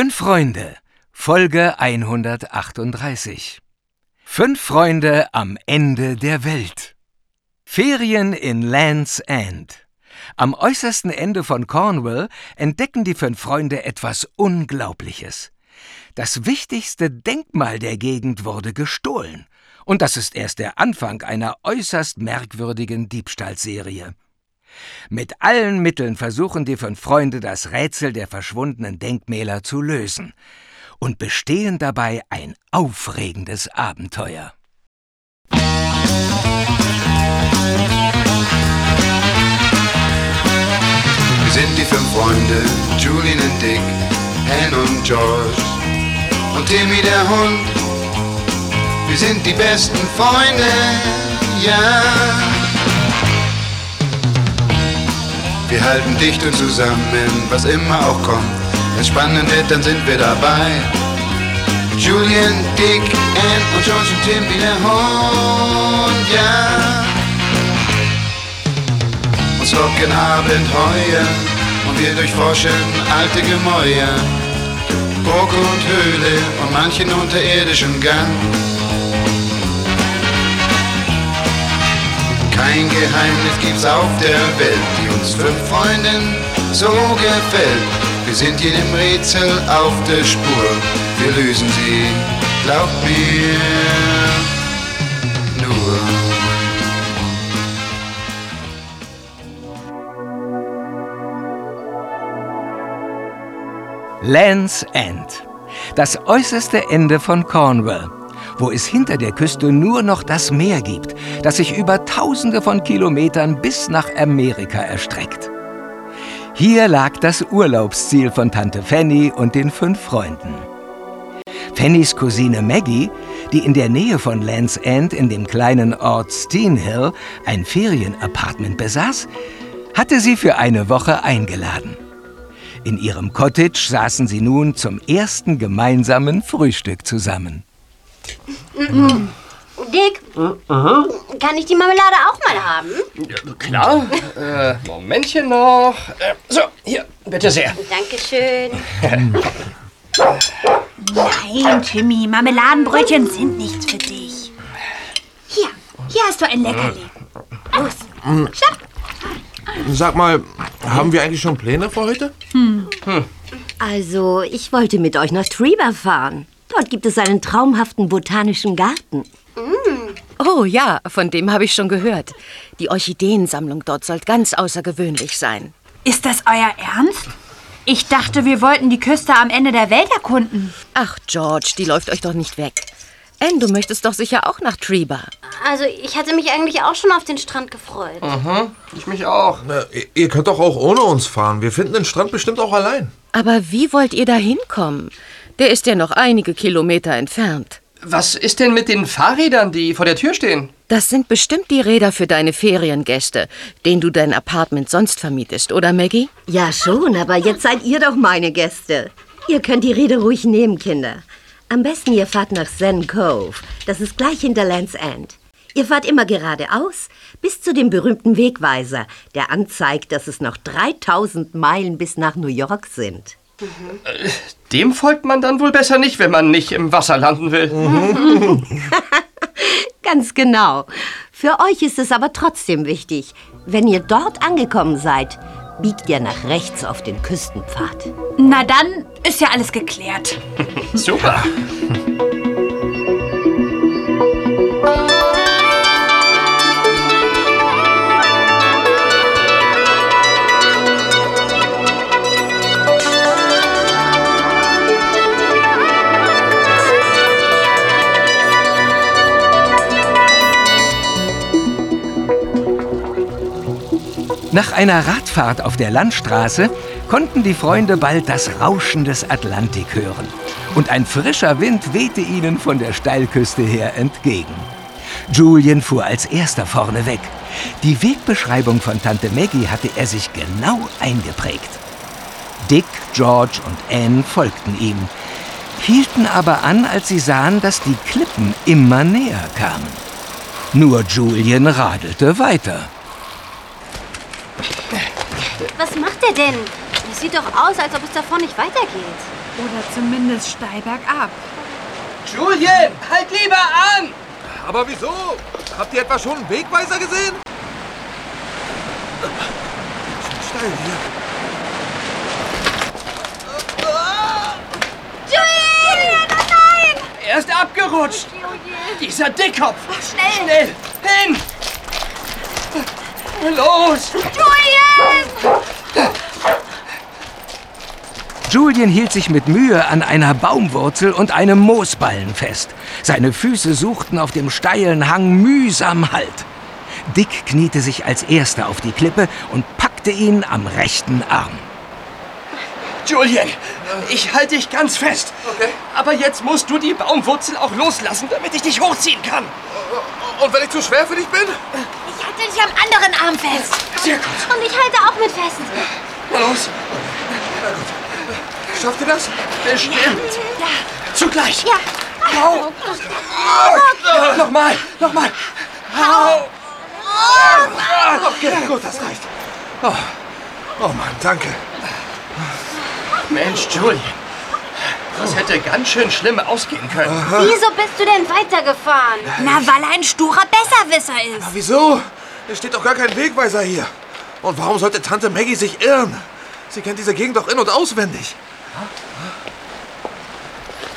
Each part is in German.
Fünf Freunde, Folge 138. Fünf Freunde am Ende der Welt. Ferien in Land's End. Am äußersten Ende von Cornwall entdecken die fünf Freunde etwas Unglaubliches. Das wichtigste Denkmal der Gegend wurde gestohlen. Und das ist erst der Anfang einer äußerst merkwürdigen Diebstahlserie. Mit allen Mitteln versuchen die fünf Freunde das Rätsel der verschwundenen Denkmäler zu lösen und bestehen dabei ein aufregendes Abenteuer. Wir sind die fünf Freunde, Julian und Dick, Anne und George und Timmy der Hund. Wir sind die besten Freunde, ja. Wir halten dicht und zusammen, was immer auch kommt. Wenn es spannend wird, dann sind wir dabei. Julian, Dick, Anne und George und Timmy der Hund, ja. Uns locken Abenteuer und wir durchforschen alte Gemäuer. Burg und Höhle und manchen unterirdischen Gang. Kein Geheimnis gibt's auf der Welt, die uns fünf Freunden so gefällt. Wir sind jedem Rätsel auf der Spur, wir lösen sie, glaubt mir, nur. Land's End. Das äußerste Ende von Cornwall, wo es hinter der Küste nur noch das Meer gibt, das sich über tausende von Kilometern bis nach Amerika erstreckt. Hier lag das Urlaubsziel von Tante Fanny und den fünf Freunden. Fannys Cousine Maggie, die in der Nähe von Land's End in dem kleinen Ort Steenhill ein Ferienapartment besaß, hatte sie für eine Woche eingeladen. In ihrem Cottage saßen sie nun zum ersten gemeinsamen Frühstück zusammen. Dick, kann ich die Marmelade auch mal haben? Klar. Äh, Momentchen noch. Äh, so, hier, bitte sehr. Dankeschön. Nein, Timmy, Marmeladenbrötchen sind nichts für dich. Hier, hier hast du ein Leckerli. Los, schnapp. Sag mal, haben wir eigentlich schon Pläne für heute? Also, ich wollte mit euch nach Trieber fahren. Dort gibt es einen traumhaften botanischen Garten. Oh ja, von dem habe ich schon gehört. Die Orchideensammlung dort soll ganz außergewöhnlich sein. Ist das euer Ernst? Ich dachte, wir wollten die Küste am Ende der Welt erkunden. Ach, George, die läuft euch doch nicht weg. Anne, du möchtest doch sicher auch nach Treba. Also, ich hatte mich eigentlich auch schon auf den Strand gefreut. Ich mich auch. Na, ihr könnt doch auch ohne uns fahren. Wir finden den Strand bestimmt auch allein. Aber wie wollt ihr da hinkommen? Der ist ja noch einige Kilometer entfernt. Was ist denn mit den Fahrrädern, die vor der Tür stehen? Das sind bestimmt die Räder für deine Feriengäste, denen du dein Apartment sonst vermietest, oder Maggie? Ja, schon, aber jetzt seid ihr doch meine Gäste. Ihr könnt die Rede ruhig nehmen, Kinder. Am besten ihr fahrt nach Zen Cove. Das ist gleich hinter Land's End. Ihr fahrt immer geradeaus bis zu dem berühmten Wegweiser, der anzeigt, dass es noch 3000 Meilen bis nach New York sind. Dem folgt man dann wohl besser nicht, wenn man nicht im Wasser landen will. Ganz genau. Für euch ist es aber trotzdem wichtig. Wenn ihr dort angekommen seid, biegt ihr nach rechts auf den Küstenpfad. Na dann ist ja alles geklärt. Super. Nach einer Radfahrt auf der Landstraße konnten die Freunde bald das Rauschen des Atlantik hören. Und ein frischer Wind wehte ihnen von der Steilküste her entgegen. Julian fuhr als erster vorne weg. Die Wegbeschreibung von Tante Maggie hatte er sich genau eingeprägt. Dick, George und Anne folgten ihm, hielten aber an, als sie sahen, dass die Klippen immer näher kamen. Nur Julian radelte weiter. Was macht er denn? Es sieht doch aus, als ob es davon nicht weitergeht. Oder zumindest steil bergab. Julian, halt lieber an! Aber wieso? Habt ihr etwa schon einen Wegweiser gesehen? Schon steil hier. Julian, oh nein! Er ist abgerutscht. Dieser Dickkopf. Schnell! Schnell, hin! Los! Julian! Julian hielt sich mit Mühe an einer Baumwurzel und einem Moosballen fest. Seine Füße suchten auf dem steilen Hang mühsam Halt. Dick kniete sich als erster auf die Klippe und packte ihn am rechten Arm. Julian, ich halte dich ganz fest. Okay. Aber jetzt musst du die Baumwurzel auch loslassen, damit ich dich hochziehen kann. Und wenn ich zu schwer für dich bin? Ich halte dich am anderen Arm fest. Sehr gut. Und ich halte auch mit fest. Na los. Schafft ihr das? Bestimmt. Zugleich. Ja. Hau. Nochmal, nochmal. Hau. Okay, gut, das reicht. Oh, oh Mann, danke. Mensch, Julian. Das hätte ganz schön schlimm ausgehen können. Wieso bist du denn weitergefahren? Na, weil er ein sturer Besserwisser ist. Aber wieso? Es steht doch gar kein Wegweiser hier. Und warum sollte Tante Maggie sich irren? Sie kennt diese Gegend doch in- und auswendig.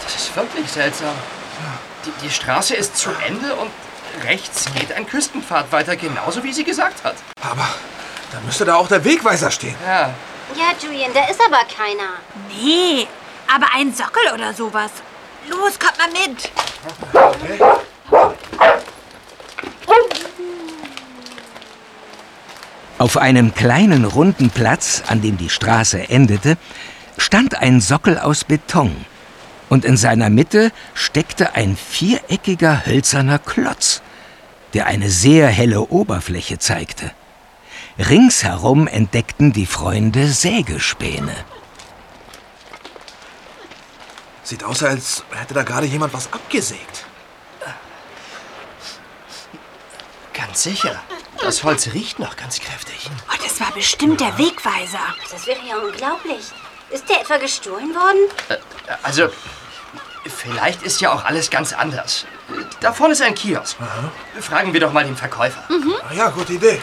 Das ist wirklich seltsam. Die, die Straße ist zu Ende und rechts geht ein Küstenpfad weiter, genauso wie sie gesagt hat. Aber da müsste da auch der Wegweiser stehen. Ja, Ja, Julian, da ist aber keiner. Nee, aber ein Sockel oder sowas. Los, kommt mal mit. Auf einem kleinen runden Platz, an dem die Straße endete, stand ein Sockel aus Beton. Und in seiner Mitte steckte ein viereckiger hölzerner Klotz, der eine sehr helle Oberfläche zeigte. Ringsherum entdeckten die Freunde Sägespäne. Sieht aus, als hätte da gerade jemand was abgesägt. ganz sicher. Das Holz riecht noch ganz kräftig. Oh, das war bestimmt der Wegweiser. Das wäre ja unglaublich. Ist der etwa gestohlen worden? Also, vielleicht ist ja auch alles ganz anders. Da vorne ist ein Kiosk. Fragen wir doch mal den Verkäufer. Ah ja, gute Idee.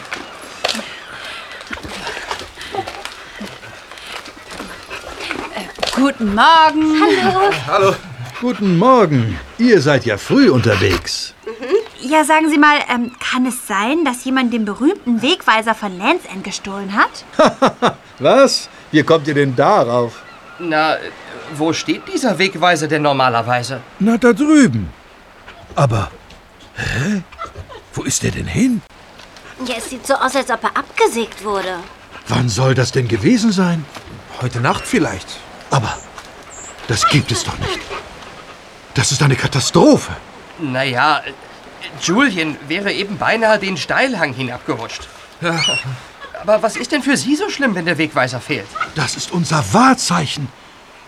Guten Morgen. Hallo. Guten Morgen. Ihr seid ja früh unterwegs. Ja, sagen Sie mal, ähm, kann es sein, dass jemand den berühmten Wegweiser von Lands End gestohlen hat? Was? Wie kommt ihr denn darauf? Na, wo steht dieser Wegweiser denn normalerweise? Na, da drüben. Aber, hä? Wo ist der denn hin? Ja, es sieht so aus, als ob er abgesägt wurde. Wann soll das denn gewesen sein? Heute Nacht vielleicht. Aber, das gibt es doch nicht. Das ist eine Katastrophe. Naja, Julian wäre eben beinahe den Steilhang hinabgerutscht. Aber was ist denn für Sie so schlimm, wenn der Wegweiser fehlt? Das ist unser Wahrzeichen.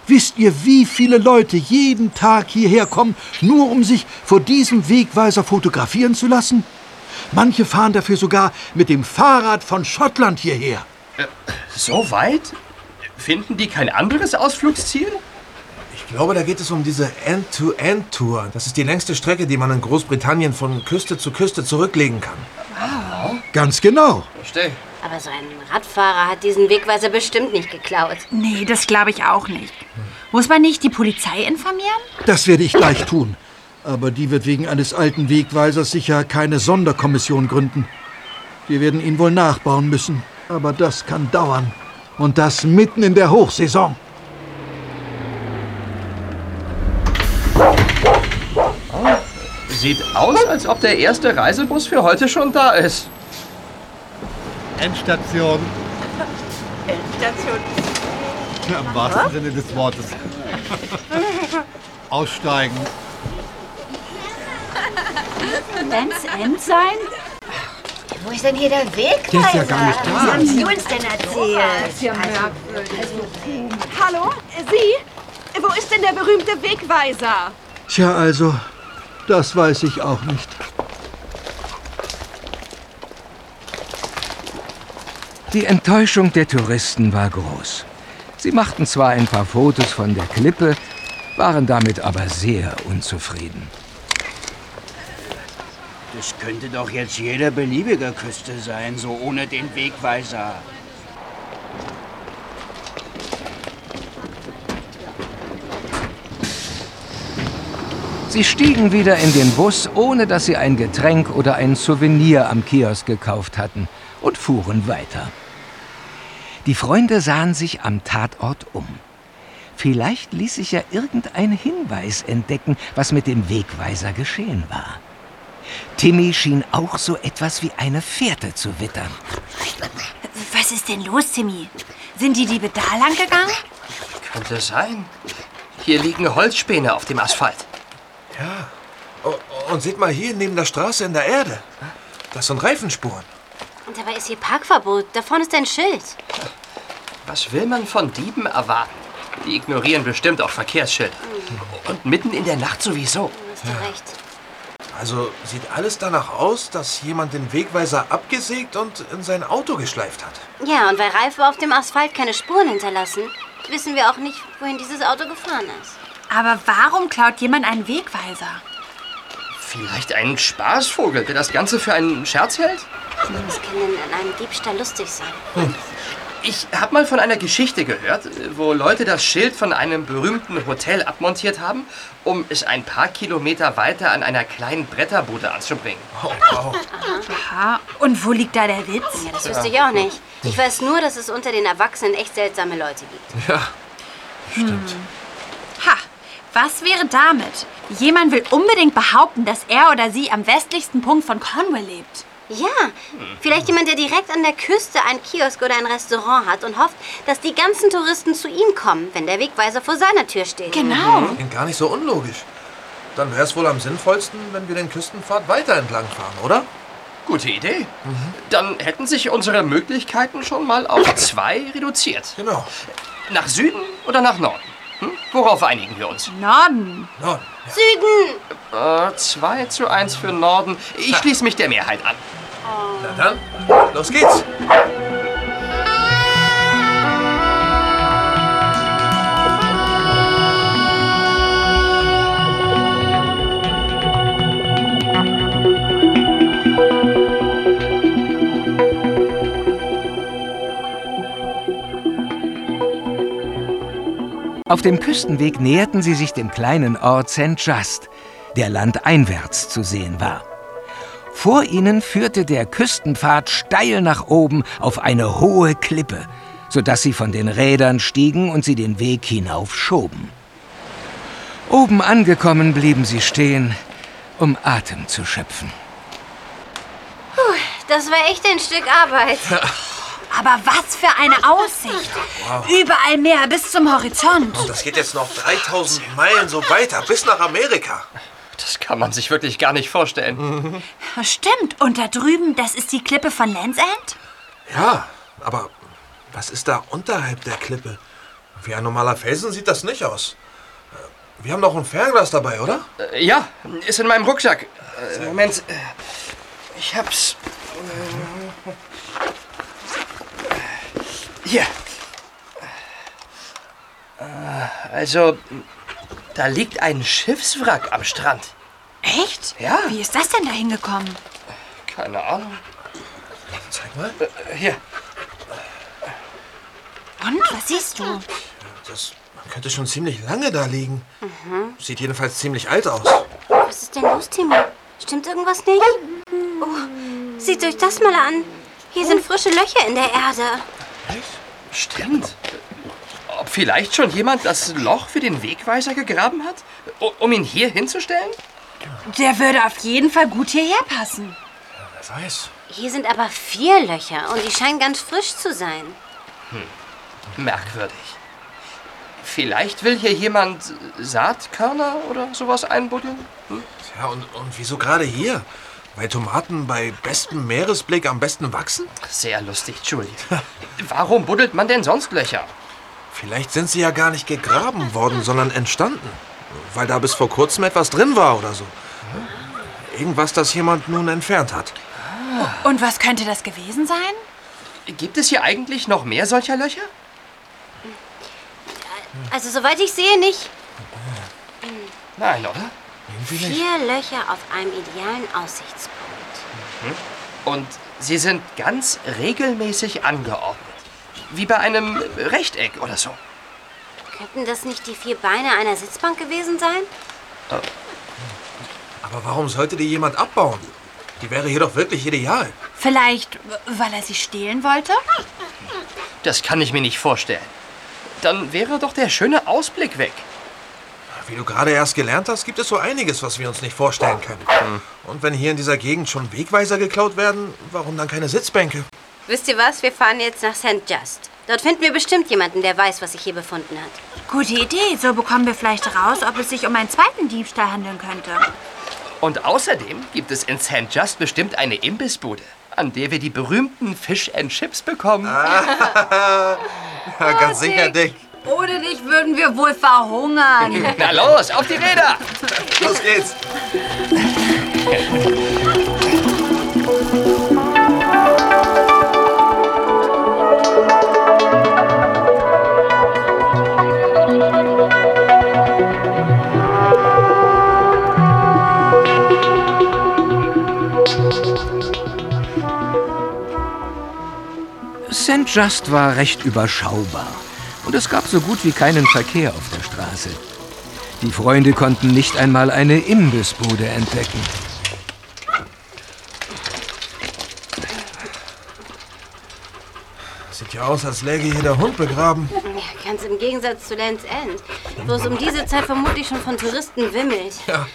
Wisst ihr, wie viele Leute jeden Tag hierher kommen, nur um sich vor diesem Wegweiser fotografieren zu lassen? Manche fahren dafür sogar mit dem Fahrrad von Schottland hierher. So weit? Finden die kein anderes Ausflugsziel? Ich glaube, da geht es um diese End-to-End-Tour. Das ist die längste Strecke, die man in Großbritannien von Küste zu Küste zurücklegen kann. Ganz genau. Verstehe. Aber so ein Radfahrer hat diesen Wegweiser bestimmt nicht geklaut. Nee, das glaube ich auch nicht. Muss man nicht die Polizei informieren? Das werde ich gleich tun. Aber die wird wegen eines alten Wegweisers sicher keine Sonderkommission gründen. Wir werden ihn wohl nachbauen müssen. Aber das kann dauern. Und das mitten in der Hochsaison. Sieht aus, als ob der erste Reisebus für heute schon da ist. Endstation. Endstation. Im wahrsten Sinne des Wortes. Aussteigen. Lands End sein? Wo ist denn hier der Wegweiser? Der ist ja gar nicht da. Was haben Sie uns denn erzählt? Hallo? Sie? Wo ist denn der berühmte Wegweiser? Tja, also, das weiß ich auch nicht. Die Enttäuschung der Touristen war groß. Sie machten zwar ein paar Fotos von der Klippe, waren damit aber sehr unzufrieden. Das könnte doch jetzt jede beliebige Küste sein, so ohne den Wegweiser. Sie stiegen wieder in den Bus, ohne dass sie ein Getränk oder ein Souvenir am Kiosk gekauft hatten, und fuhren weiter. Die Freunde sahen sich am Tatort um. Vielleicht ließ sich ja irgendein Hinweis entdecken, was mit dem Wegweiser geschehen war. Timmy schien auch so etwas wie eine Fährte zu wittern. Was ist denn los, Timmy? Sind die Diebe da lang gegangen? Könnte sein. Hier liegen Holzspäne auf dem Asphalt. Ja. Und seht mal hier neben der Straße in der Erde. Das sind Reifenspuren. Und dabei ist hier Parkverbot. Da vorne ist ein Schild. Was will man von Dieben erwarten? Die ignorieren bestimmt auch Verkehrsschilder. Und mitten in der Nacht sowieso. Hast du recht. Also sieht alles danach aus, dass jemand den Wegweiser abgesägt und in sein Auto geschleift hat. Ja, und weil Reife auf dem Asphalt keine Spuren hinterlassen, wissen wir auch nicht, wohin dieses Auto gefahren ist. Aber warum klaut jemand einen Wegweiser? Vielleicht ein Spaßvogel, der das Ganze für einen Scherz hält? Das kann denn an einem Diebstahl lustig sein. Ich habe mal von einer Geschichte gehört, wo Leute das Schild von einem berühmten Hotel abmontiert haben, um es ein paar Kilometer weiter an einer kleinen Bretterbude anzubringen. Oh, wow. Aha. Und wo liegt da der Witz? Ja, das wüsste ich auch nicht. Ich weiß nur, dass es unter den Erwachsenen echt seltsame Leute gibt. Ja, stimmt. Ha, was wäre damit? Jemand will unbedingt behaupten, dass er oder sie am westlichsten Punkt von Cornwall lebt. Ja, vielleicht jemand, der direkt an der Küste ein Kiosk oder ein Restaurant hat und hofft, dass die ganzen Touristen zu ihm kommen, wenn der Wegweiser vor seiner Tür steht. Genau. Klingt gar nicht so unlogisch. Dann wäre es wohl am sinnvollsten, wenn wir den Küstenpfad weiter entlang fahren, oder? Gute Idee. Dann hätten sich unsere Möglichkeiten schon mal auf zwei reduziert. Genau. Nach Süden oder nach Norden? Hm? Worauf einigen wir uns? Norden. Norden. Süden! Äh, 2 zu 1 für Norden. Ich schließe mich der Mehrheit an. Na dann, los geht's. Auf dem Küstenweg näherten sie sich dem kleinen Ort St. Just, der landeinwärts zu sehen war. Vor ihnen führte der Küstenpfad steil nach oben auf eine hohe Klippe, sodass sie von den Rädern stiegen und sie den Weg hinauf schoben. Oben angekommen blieben sie stehen, um Atem zu schöpfen. Puh, das war echt ein Stück Arbeit. Aber was für eine Aussicht. Überall Meer bis zum Horizont. Und das geht jetzt noch 3000 Meilen so weiter, bis nach Amerika. Das kann man sich wirklich gar nicht vorstellen. Stimmt. Und da drüben, das ist die Klippe von Land's End? Ja, aber was ist da unterhalb der Klippe? Wie ein normaler Felsen sieht das nicht aus. Äh, Wir haben doch ein Fernglas dabei, oder? Äh, ja, ist in meinem Rucksack. Äh, Moment, äh, ich hab's. Äh, Hier. Äh, Also, da liegt ein Schiffswrack am Strand. Echt? Ja. Wie ist das denn da hingekommen? Keine Ahnung. Zeig mal. Äh, Hier. Und, was siehst du? Das könnte schon ziemlich lange da liegen. Sieht jedenfalls ziemlich alt aus. Was ist denn los, Timmy? Stimmt irgendwas nicht? Oh, seht euch das mal an. Hier sind frische Löcher in der Erde. Stimmt. Ob vielleicht schon jemand das Loch für den Wegweiser gegraben hat? Um ihn hier hinzustellen? Der würde auf jeden Fall gut hierher passen. Wer weiß. Hier sind aber vier Löcher und die scheinen ganz frisch zu sein. Merkwürdig. Vielleicht will hier jemand Saatkörner oder sowas einbuddeln? Hm? Ja, und, und wieso gerade hier? Weil Tomaten bei bestem Meeresblick am besten wachsen? Sehr lustig, Julie. Warum buddelt man denn sonst Löcher? Vielleicht sind sie ja gar nicht gegraben worden, sondern entstanden. Weil da bis vor kurzem etwas drin war oder so. Irgendwas, das jemand nun entfernt hat. Und was könnte das gewesen sein? Gibt es hier eigentlich noch mehr solcher Löcher? Also, soweit ich sehe, nicht. Nein, oder? Vier Löcher auf einem idealen Aussichtspunkt. Hm? Und sie sind ganz regelmäßig angeordnet. Wie bei einem Rechteck oder so. Könnten das nicht die vier Beine einer Sitzbank gewesen sein? Aber warum sollte die jemand abbauen? Die wäre hier doch wirklich ideal. Vielleicht, weil er sie stehlen wollte? Das kann ich mir nicht vorstellen. Dann wäre doch der schöne Ausblick weg. Wie du gerade erst gelernt hast, gibt es so einiges, was wir uns nicht vorstellen können. Und wenn hier in dieser Gegend schon Wegweiser geklaut werden, warum dann keine Sitzbänke? Wisst ihr was? Wir fahren jetzt nach St. Just. Dort finden wir bestimmt jemanden, der weiß, was sich hier befunden hat. Gute Idee. So bekommen wir vielleicht raus, ob es sich um einen zweiten Diebstahl handeln könnte. Und außerdem gibt es in St. Just bestimmt eine Imbissbude, an der wir die berühmten Fish and Chips bekommen. ja, ganz sicher, Dick. Ohne dich würden wir wohl verhungern. Na los, auf die Räder! Los geht's! St. Just war recht überschaubar und es gab so gut wie keinen Verkehr auf der Straße. Die Freunde konnten nicht einmal eine Imbissbude entdecken. Sieht ja aus, als läge hier der Hund begraben. Ja, ganz im Gegensatz zu Land's End, wo es um diese Zeit vermutlich schon von Touristen wimmelt. Ja.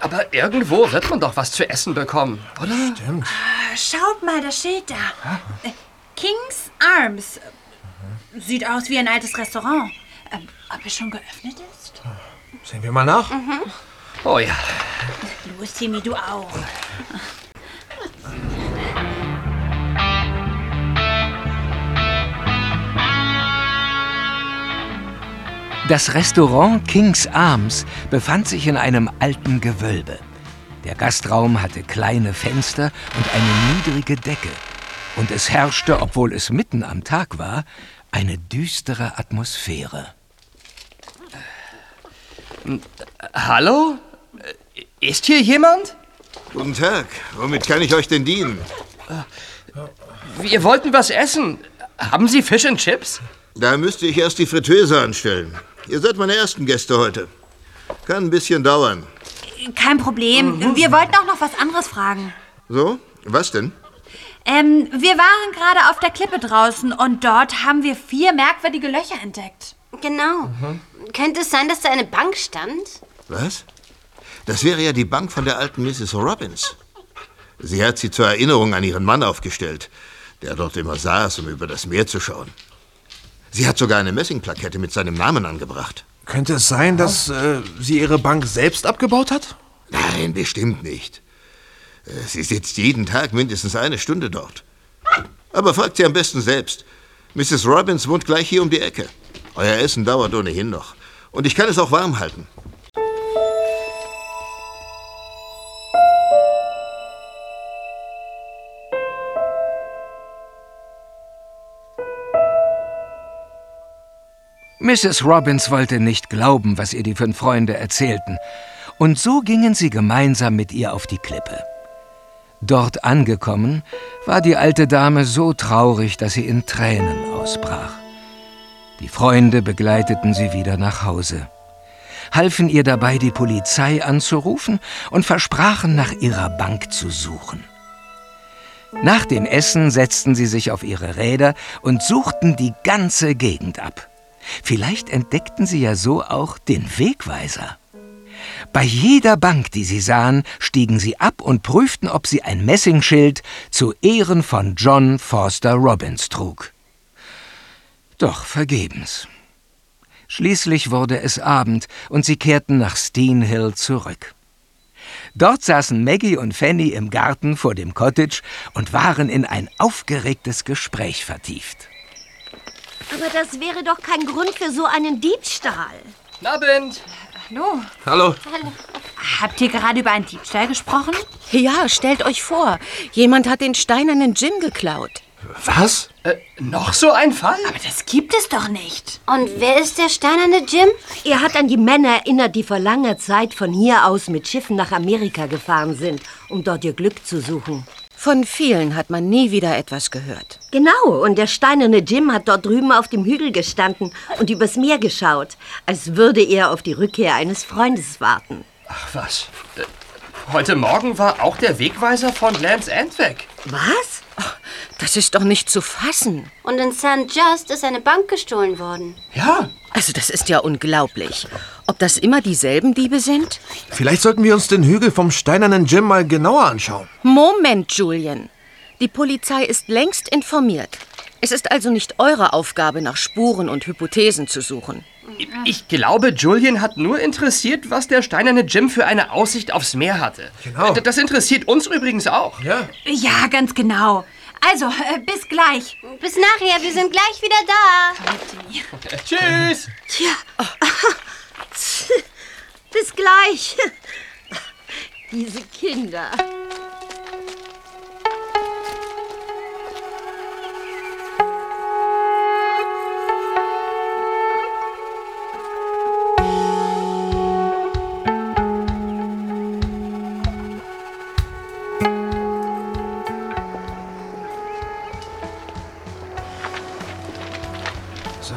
Aber irgendwo wird man doch was zu essen bekommen, oder? Stimmt. Schaut mal, das Schild da. King's Arms. Sieht aus wie ein altes Restaurant. Ähm, ob es schon geöffnet ist? Sehen wir mal nach. Oh ja. Los, Timmy, du auch. Das Restaurant King's Arms befand sich in einem alten Gewölbe. Der Gastraum hatte kleine Fenster und eine niedrige Decke. Und es herrschte, obwohl es mitten am Tag war, eine düstere Atmosphäre. Hallo? Ist hier jemand? Guten Tag. Womit kann ich euch denn dienen? Wir wollten was essen. Haben Sie Fish and Chips? Da müsste ich erst die Fritteuse anstellen. Ihr seid meine ersten Gäste heute. Kann ein bisschen dauern. Kein Problem. Wir wollten auch noch was anderes fragen. So? Was denn? Ähm, wir waren gerade auf der Klippe draußen und dort haben wir vier merkwürdige Löcher entdeckt. Genau. Könnte es sein, dass da eine Bank stand? Was? Das wäre ja die Bank von der alten Mrs. Robbins. Sie hat sie zur Erinnerung an ihren Mann aufgestellt, der dort immer saß, um über das Meer zu schauen. Sie hat sogar eine Messingplakette mit seinem Namen angebracht. Könnte es sein, dass äh, sie ihre Bank selbst abgebaut hat? Nein, bestimmt nicht. Sie sitzt jeden Tag mindestens eine Stunde dort. Aber fragt sie am besten selbst. Mrs. Robbins wohnt gleich hier um die Ecke. Euer Essen dauert ohnehin noch. Und ich kann es auch warm halten. Mrs. Robbins wollte nicht glauben, was ihr die fünf Freunde erzählten, und so gingen sie gemeinsam mit ihr auf die Klippe. Dort angekommen, war die alte Dame so traurig, dass sie in Tränen ausbrach. Die Freunde begleiteten sie wieder nach Hause, halfen ihr dabei, die Polizei anzurufen und versprachen, nach ihrer Bank zu suchen. Nach dem Essen setzten sie sich auf ihre Räder und suchten die ganze Gegend ab. Vielleicht entdeckten sie ja so auch den Wegweiser. Bei jeder Bank, die sie sahen, stiegen sie ab und prüften, ob sie ein Messingschild zu Ehren von John Forster Robbins trug. Doch vergebens. Schließlich wurde es Abend und sie kehrten nach Steenhill zurück. Dort saßen Maggie und Fanny im Garten vor dem Cottage und waren in ein aufgeregtes Gespräch vertieft. Aber das wäre doch kein Grund für so einen Diebstahl. Abend. Hallo. Hallo. Habt ihr gerade über einen Diebstahl gesprochen? Ja, stellt euch vor, jemand hat den steinernen Gin geklaut. Was? Äh, noch so ein Fall? Aber das gibt es doch nicht. Und wer ist der steinerne Jim? Er hat an die Männer erinnert, die vor langer Zeit von hier aus mit Schiffen nach Amerika gefahren sind, um dort ihr Glück zu suchen. Von vielen hat man nie wieder etwas gehört. Genau, und der steinerne Jim hat dort drüben auf dem Hügel gestanden und übers Meer geschaut, als würde er auf die Rückkehr eines Freundes warten. Ach was. Heute Morgen war auch der Wegweiser von Lands End weg. Was? Das ist doch nicht zu fassen. Und in St. Just ist eine Bank gestohlen worden. Ja. Also das ist ja unglaublich. Ob das immer dieselben Diebe sind? Vielleicht sollten wir uns den Hügel vom steinernen Jim mal genauer anschauen. Moment, Julian. Die Polizei ist längst informiert. Es ist also nicht eure Aufgabe, nach Spuren und Hypothesen zu suchen. Ich glaube, Julian hat nur interessiert, was der steinerne Jim für eine Aussicht aufs Meer hatte. Genau. Das interessiert uns übrigens auch. Ja. Ja, ganz genau. Also, äh, bis gleich. Bis nachher, wir sind gleich wieder da. Tschüss. Tja. Bis gleich. Diese Kinder. So.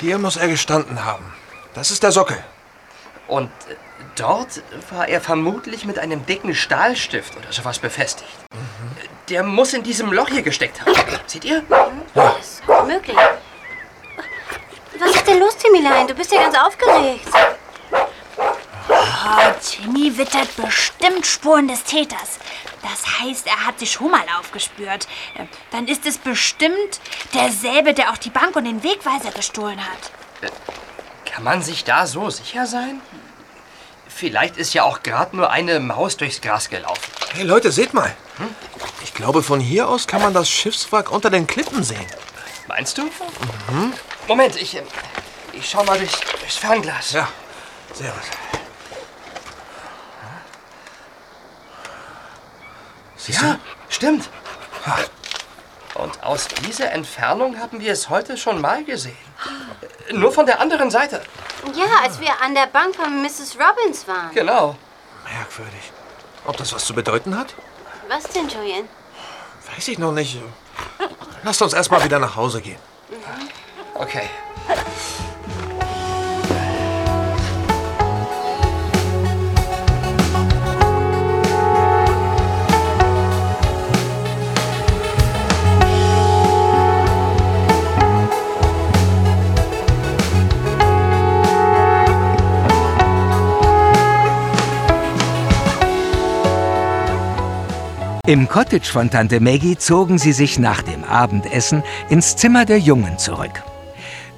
Hier muss er gestanden haben. Das ist der Sockel. Und äh, dort war er vermutlich mit einem dicken Stahlstift oder sowas befestigt. Der muss in diesem Loch hier gesteckt haben. Seht ihr? Das ist gut möglich. Was ist denn los, Timilein? Du bist ja ganz aufgeregt. Oh, Timmy wittert bestimmt Spuren des Täters. Das heißt, er hat sie schon mal aufgespürt. Äh, Dann ist es bestimmt derselbe, der auch die Bank und den Wegweiser gestohlen hat. Kann man sich da so sicher sein? Vielleicht ist ja auch gerade nur eine Maus durchs Gras gelaufen. Hey Leute, seht mal. Ich glaube, von hier aus kann man das Schiffswrack unter den Klippen sehen. Meinst du? Mhm. Moment, ich, äh, ich schau mal durchs, durchs Fernglas. Ja, sehr gut. Siehst Ja, du? stimmt. Und aus dieser Entfernung haben wir es heute schon mal gesehen. Nur von der anderen Seite. Ja, als wir an der Bank von Mrs. Robbins waren. Genau. Merkwürdig. Ob das was zu bedeuten hat? Was denn, Julian? Weiß ich noch nicht. Lasst uns erstmal wieder nach Hause gehen. Okay. Im Cottage von Tante Maggie zogen sie sich nach dem Abendessen ins Zimmer der Jungen zurück.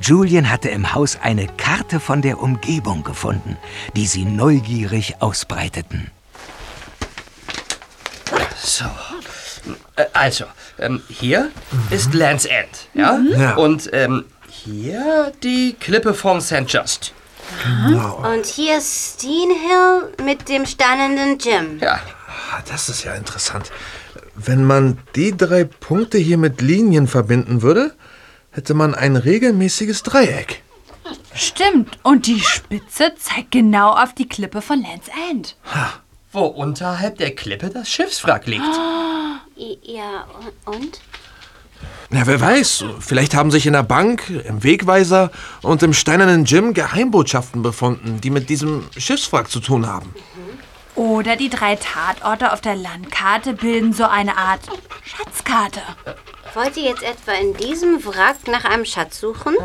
Julian hatte im Haus eine Karte von der Umgebung gefunden, die sie neugierig ausbreiteten. So. Äh, Also, ähm, hier ist Land's End, ja? Ja. Und ähm, hier die Klippe von St. Just. Und hier ist Steen Hill mit dem steinenden Jim. Ja. Ah, Das ist ja interessant. Wenn man die drei Punkte hier mit Linien verbinden würde, hätte man ein regelmäßiges Dreieck. Stimmt. Und die Spitze zeigt genau auf die Klippe von Lands End. Wo unterhalb der Klippe das Schiffswrack liegt. I- Ja, und? und? Na, wer weiß, vielleicht haben sich in der Bank, im Wegweiser und im steinernen Gym Geheimbotschaften befunden, die mit diesem Schiffswrack zu tun haben. Oder die drei Tatorte auf der Landkarte bilden so eine Art Schatzkarte. Wollt ihr jetzt etwa in diesem Wrack nach einem Schatz suchen?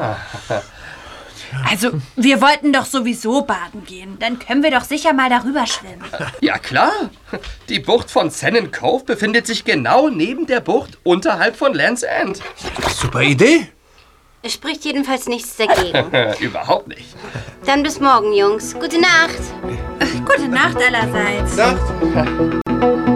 Also, wir wollten doch sowieso baden gehen. Dann können wir doch sicher mal darüber schwimmen. Ja, klar. Die Bucht von Sennen Cove befindet sich genau neben der Bucht unterhalb von Land's End. Super Idee. Es spricht jedenfalls nichts dagegen. Überhaupt nicht. Dann bis morgen, Jungs. Gute Nacht. Gute Nacht allerseits. Thank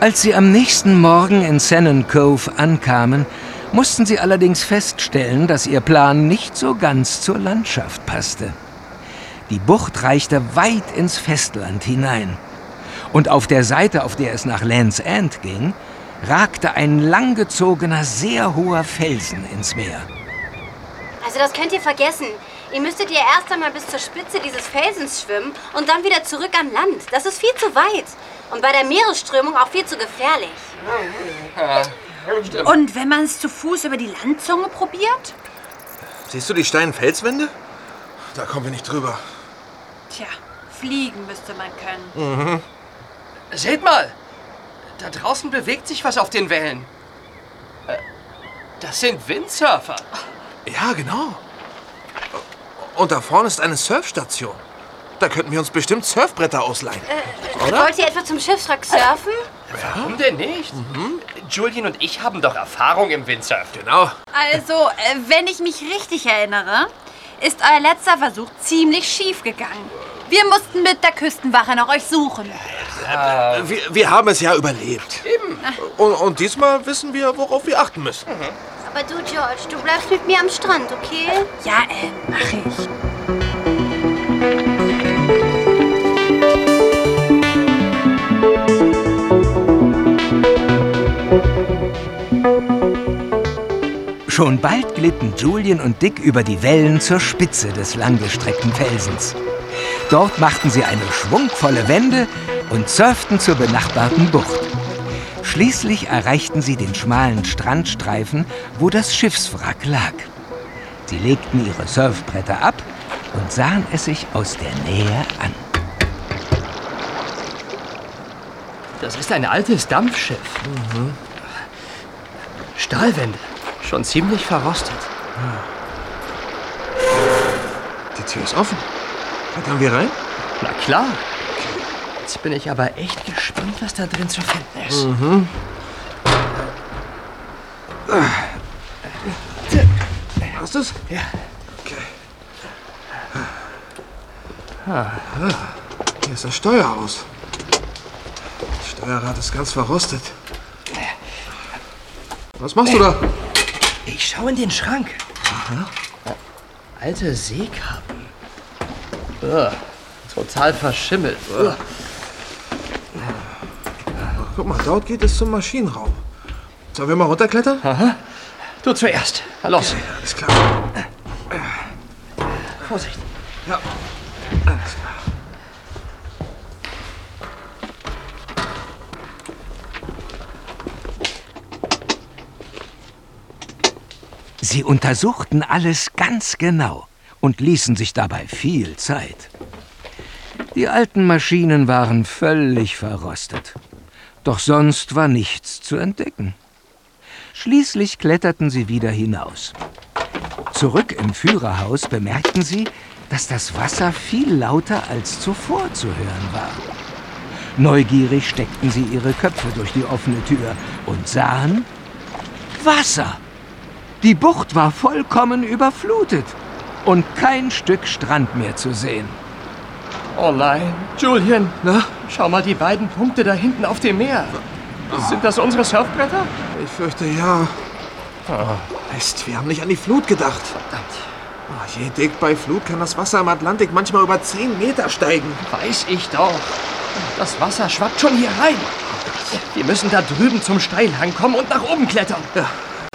Als sie am nächsten Morgen in Shannon Cove ankamen, mussten sie allerdings feststellen, dass ihr Plan nicht so ganz zur Landschaft passte. Die Bucht reichte weit ins Festland hinein. Und auf der Seite, auf der es nach Land's End ging, ragte ein langgezogener, sehr hoher Felsen ins Meer. Also das könnt ihr vergessen. Ihr müsstet ja erst einmal bis zur Spitze dieses Felsens schwimmen und dann wieder zurück an Land. Das ist viel zu weit. Und bei der Meeresströmung auch viel zu gefährlich. Und wenn man es zu Fuß über die Landzunge probiert? Siehst du die steilen Felswände? Da kommen wir nicht drüber. Tja, fliegen müsste man können. Mhm. Seht mal! Da draußen bewegt sich was auf den Wellen. Das sind Windsurfer. Ja, genau. Und da vorne ist eine Surfstation. Da könnten wir uns bestimmt Surfbretter ausleihen. Oder? Wollt ihr etwa zum Schiffswrack surfen? Warum denn nicht? Julian und ich haben doch Erfahrung im Windsurf. Genau. Also, äh, wenn ich mich richtig erinnere, ist euer letzter Versuch ziemlich schief gegangen. Wir mussten mit der Küstenwache nach euch suchen. Wir, wir haben es ja überlebt. Eben. Und, und diesmal wissen wir, worauf wir achten müssen. Aber du, George, du bleibst mit mir am Strand, okay? Ja, äh, mach ich. Schon bald glitten Julian und Dick über die Wellen zur Spitze des langgestreckten Felsens. Dort machten sie eine schwungvolle Wende und surften zur benachbarten Bucht. Schließlich erreichten sie den schmalen Strandstreifen, wo das Schiffswrack lag. Sie legten ihre Surfbretter ab und sahen es sich aus der Nähe an. Das ist ein altes Dampfschiff. Stahlwände. Schon ziemlich verrostet. Die Tür ist offen. Können wir rein? Na klar. Jetzt bin ich aber echt gespannt, was da drin zu finden ist. Mhm. Hast du's? Ja. Okay. Hier ist das Steuerhaus. Das Steuerrad ist ganz verrostet. Was machst du da? Ich schau in den Schrank. Aha. Alte Seekarten. Ugh, total verschimmelt. Ugh. Guck mal, dort geht es zum Maschinenraum. Sollen wir mal runterklettern? Aha. Du zuerst. Los. Alles klar. Vorsicht. Ja. Sie untersuchten alles ganz genau und ließen sich dabei viel Zeit. Die alten Maschinen waren völlig verrostet. Doch sonst war nichts zu entdecken. Schließlich kletterten sie wieder hinaus. Zurück im Führerhaus bemerkten sie, dass das Wasser viel lauter als zuvor zu hören war. Neugierig steckten sie ihre Köpfe durch die offene Tür und sahen Wasser. Die Bucht war vollkommen überflutet und kein Stück Strand mehr zu sehen. Oh nein. Julian. Na? Schau mal die beiden Punkte da hinten auf dem Meer. Sind das unsere Surfbretter? Ich fürchte ja. Mist, wir haben nicht an die Flut gedacht. Verdammt. Oh, je dick bei Flut kann das Wasser im Atlantik manchmal über 10 Meter steigen. Weiß ich doch. Das Wasser schwappt schon hier rein. Wir müssen da drüben zum Steilhang kommen und nach oben klettern. Ja,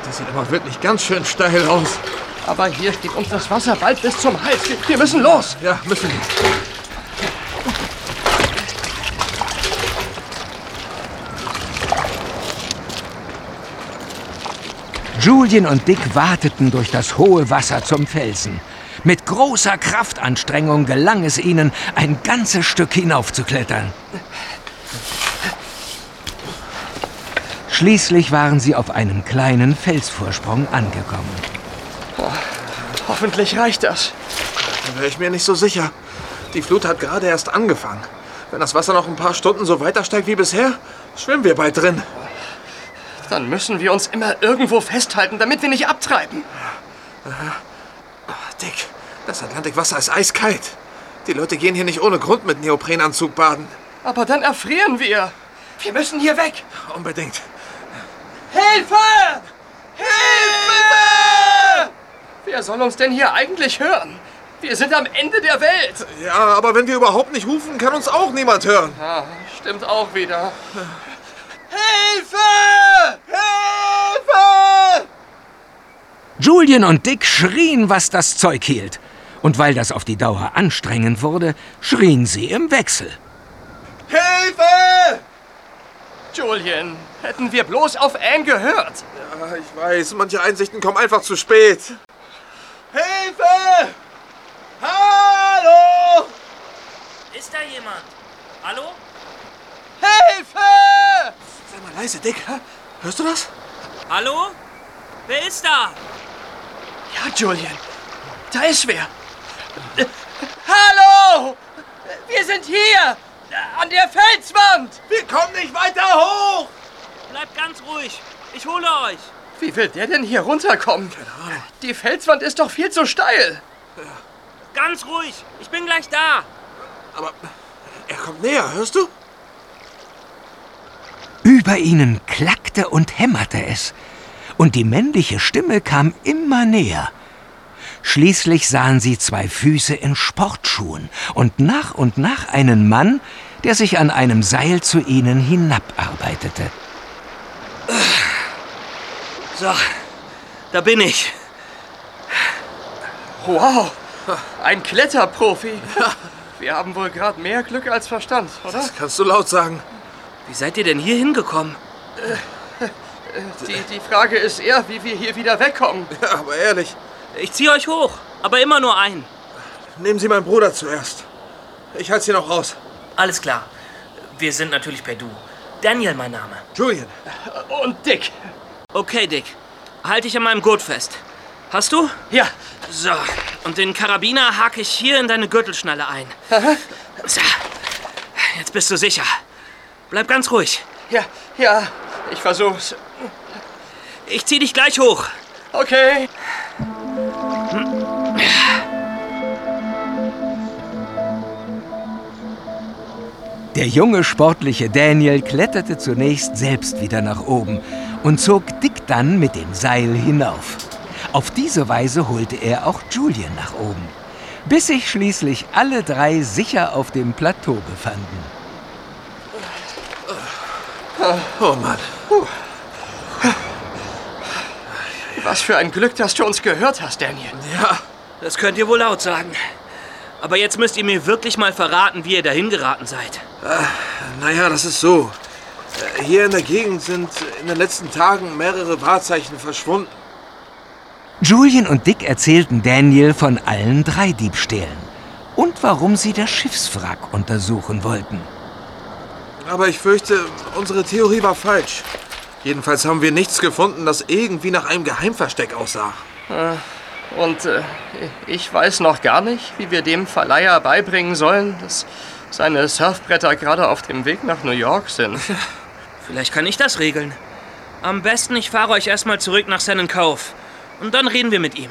das sieht aber wirklich ganz schön steil aus. Aber hier steht uns das Wasser bald bis zum Hals. Wir- müssen los. Ja, müssen wir. Julian und Dick wateten durch das hohe Wasser zum Felsen. Mit großer Kraftanstrengung gelang es ihnen, ein ganzes Stück hinaufzuklettern. Schließlich waren sie auf einem kleinen Felsvorsprung angekommen. Hoffentlich reicht das. Da wäre ich mir nicht so sicher. Die Flut hat gerade erst angefangen. Wenn das Wasser noch ein paar Stunden so weiter steigt wie bisher, schwimmen wir bald drin. Dann müssen wir uns immer irgendwo festhalten, damit wir nicht abtreiben. Dick, das Atlantikwasser ist eiskalt. Die Leute gehen hier nicht ohne Grund mit Neoprenanzug baden. Aber dann erfrieren wir. Wir müssen hier weg. Unbedingt. Hilfe! Hilfe! Wer soll uns denn hier eigentlich hören? Wir sind am Ende der Welt. Ja, aber wenn wir überhaupt nicht rufen, kann uns auch niemand hören. Ja, stimmt auch wieder. Hilfe! Hilfe! Julian und Dick schrien, was das Zeug hielt. Und weil das auf die Dauer anstrengend wurde, schrien sie im Wechsel. Hilfe! Julian, hätten wir bloß auf Anne gehört. Ja, ich weiß, manche Einsichten kommen einfach zu spät. Hilfe! Hallo! Ist da jemand? Hallo? Hilfe! Sei mal leise, Dick. Hörst du das? Hallo? Wer ist da? Ja, Julian, da ist wer. Hallo! Wir sind hier! An der Felswand! Wir kommen nicht weiter hoch! Bleibt ganz ruhig. Ich hole euch. Wie will der denn hier runterkommen? Keine Ahnung. Die Felswand ist doch viel zu steil. Ganz ruhig. Ich bin gleich da. Aber er kommt näher, hörst du? Über ihnen klackte und hämmerte es, und die männliche Stimme kam immer näher. Schließlich sahen sie zwei Füße in Sportschuhen und nach und nach einen Mann, der sich an einem Seil zu ihnen hinabarbeitete. So, da bin ich. Wow, ein Kletterprofi. Wir haben wohl gerade mehr Glück als Verstand, oder? Das kannst du laut sagen. Wie seid ihr denn hier hingekommen? Die, die Frage ist eher, wie wir hier wieder wegkommen. Ja, aber ehrlich. Ich ziehe euch hoch, aber immer nur einen. Nehmen Sie meinen Bruder zuerst. Ich halte Sie noch raus. Alles klar. Wir sind natürlich per Du. Daniel mein Name. Julian. Und Dick. Okay, Dick. Halte ich an meinem Gurt fest. Hast du? Ja. So, und den Karabiner hake ich hier in deine Gürtelschnalle ein. So. Jetzt bist du sicher. Bleib ganz ruhig. Ja, ja, ich versuch's. Ich zieh dich gleich hoch. Okay. Der junge, sportliche Daniel kletterte zunächst selbst wieder nach oben und zog Dick dann mit dem Seil hinauf. Auf diese Weise holte er auch Julian nach oben, bis sich schließlich alle drei sicher auf dem Plateau befanden. Oh Mann. Was für ein Glück, dass du uns gehört hast, Daniel. Ja, das könnt ihr wohl laut sagen. Aber jetzt müsst ihr mir wirklich mal verraten, wie ihr dahin geraten seid. Äh, naja, das ist so. Äh, Hier in der Gegend sind in den letzten Tagen mehrere Wahrzeichen verschwunden. Julian und Dick erzählten Daniel von allen drei Diebstählen und warum sie das Schiffswrack untersuchen wollten. Aber ich fürchte, unsere Theorie war falsch. Jedenfalls haben wir nichts gefunden, das irgendwie nach einem Geheimversteck aussah. Äh, Und äh, ich weiß noch gar nicht, wie wir dem Verleiher beibringen sollen, dass seine Surfbretter gerade auf dem Weg nach New York sind. Vielleicht kann ich das regeln. Am besten, ich fahre euch erstmal zurück nach San Cove. Und dann reden wir mit ihm.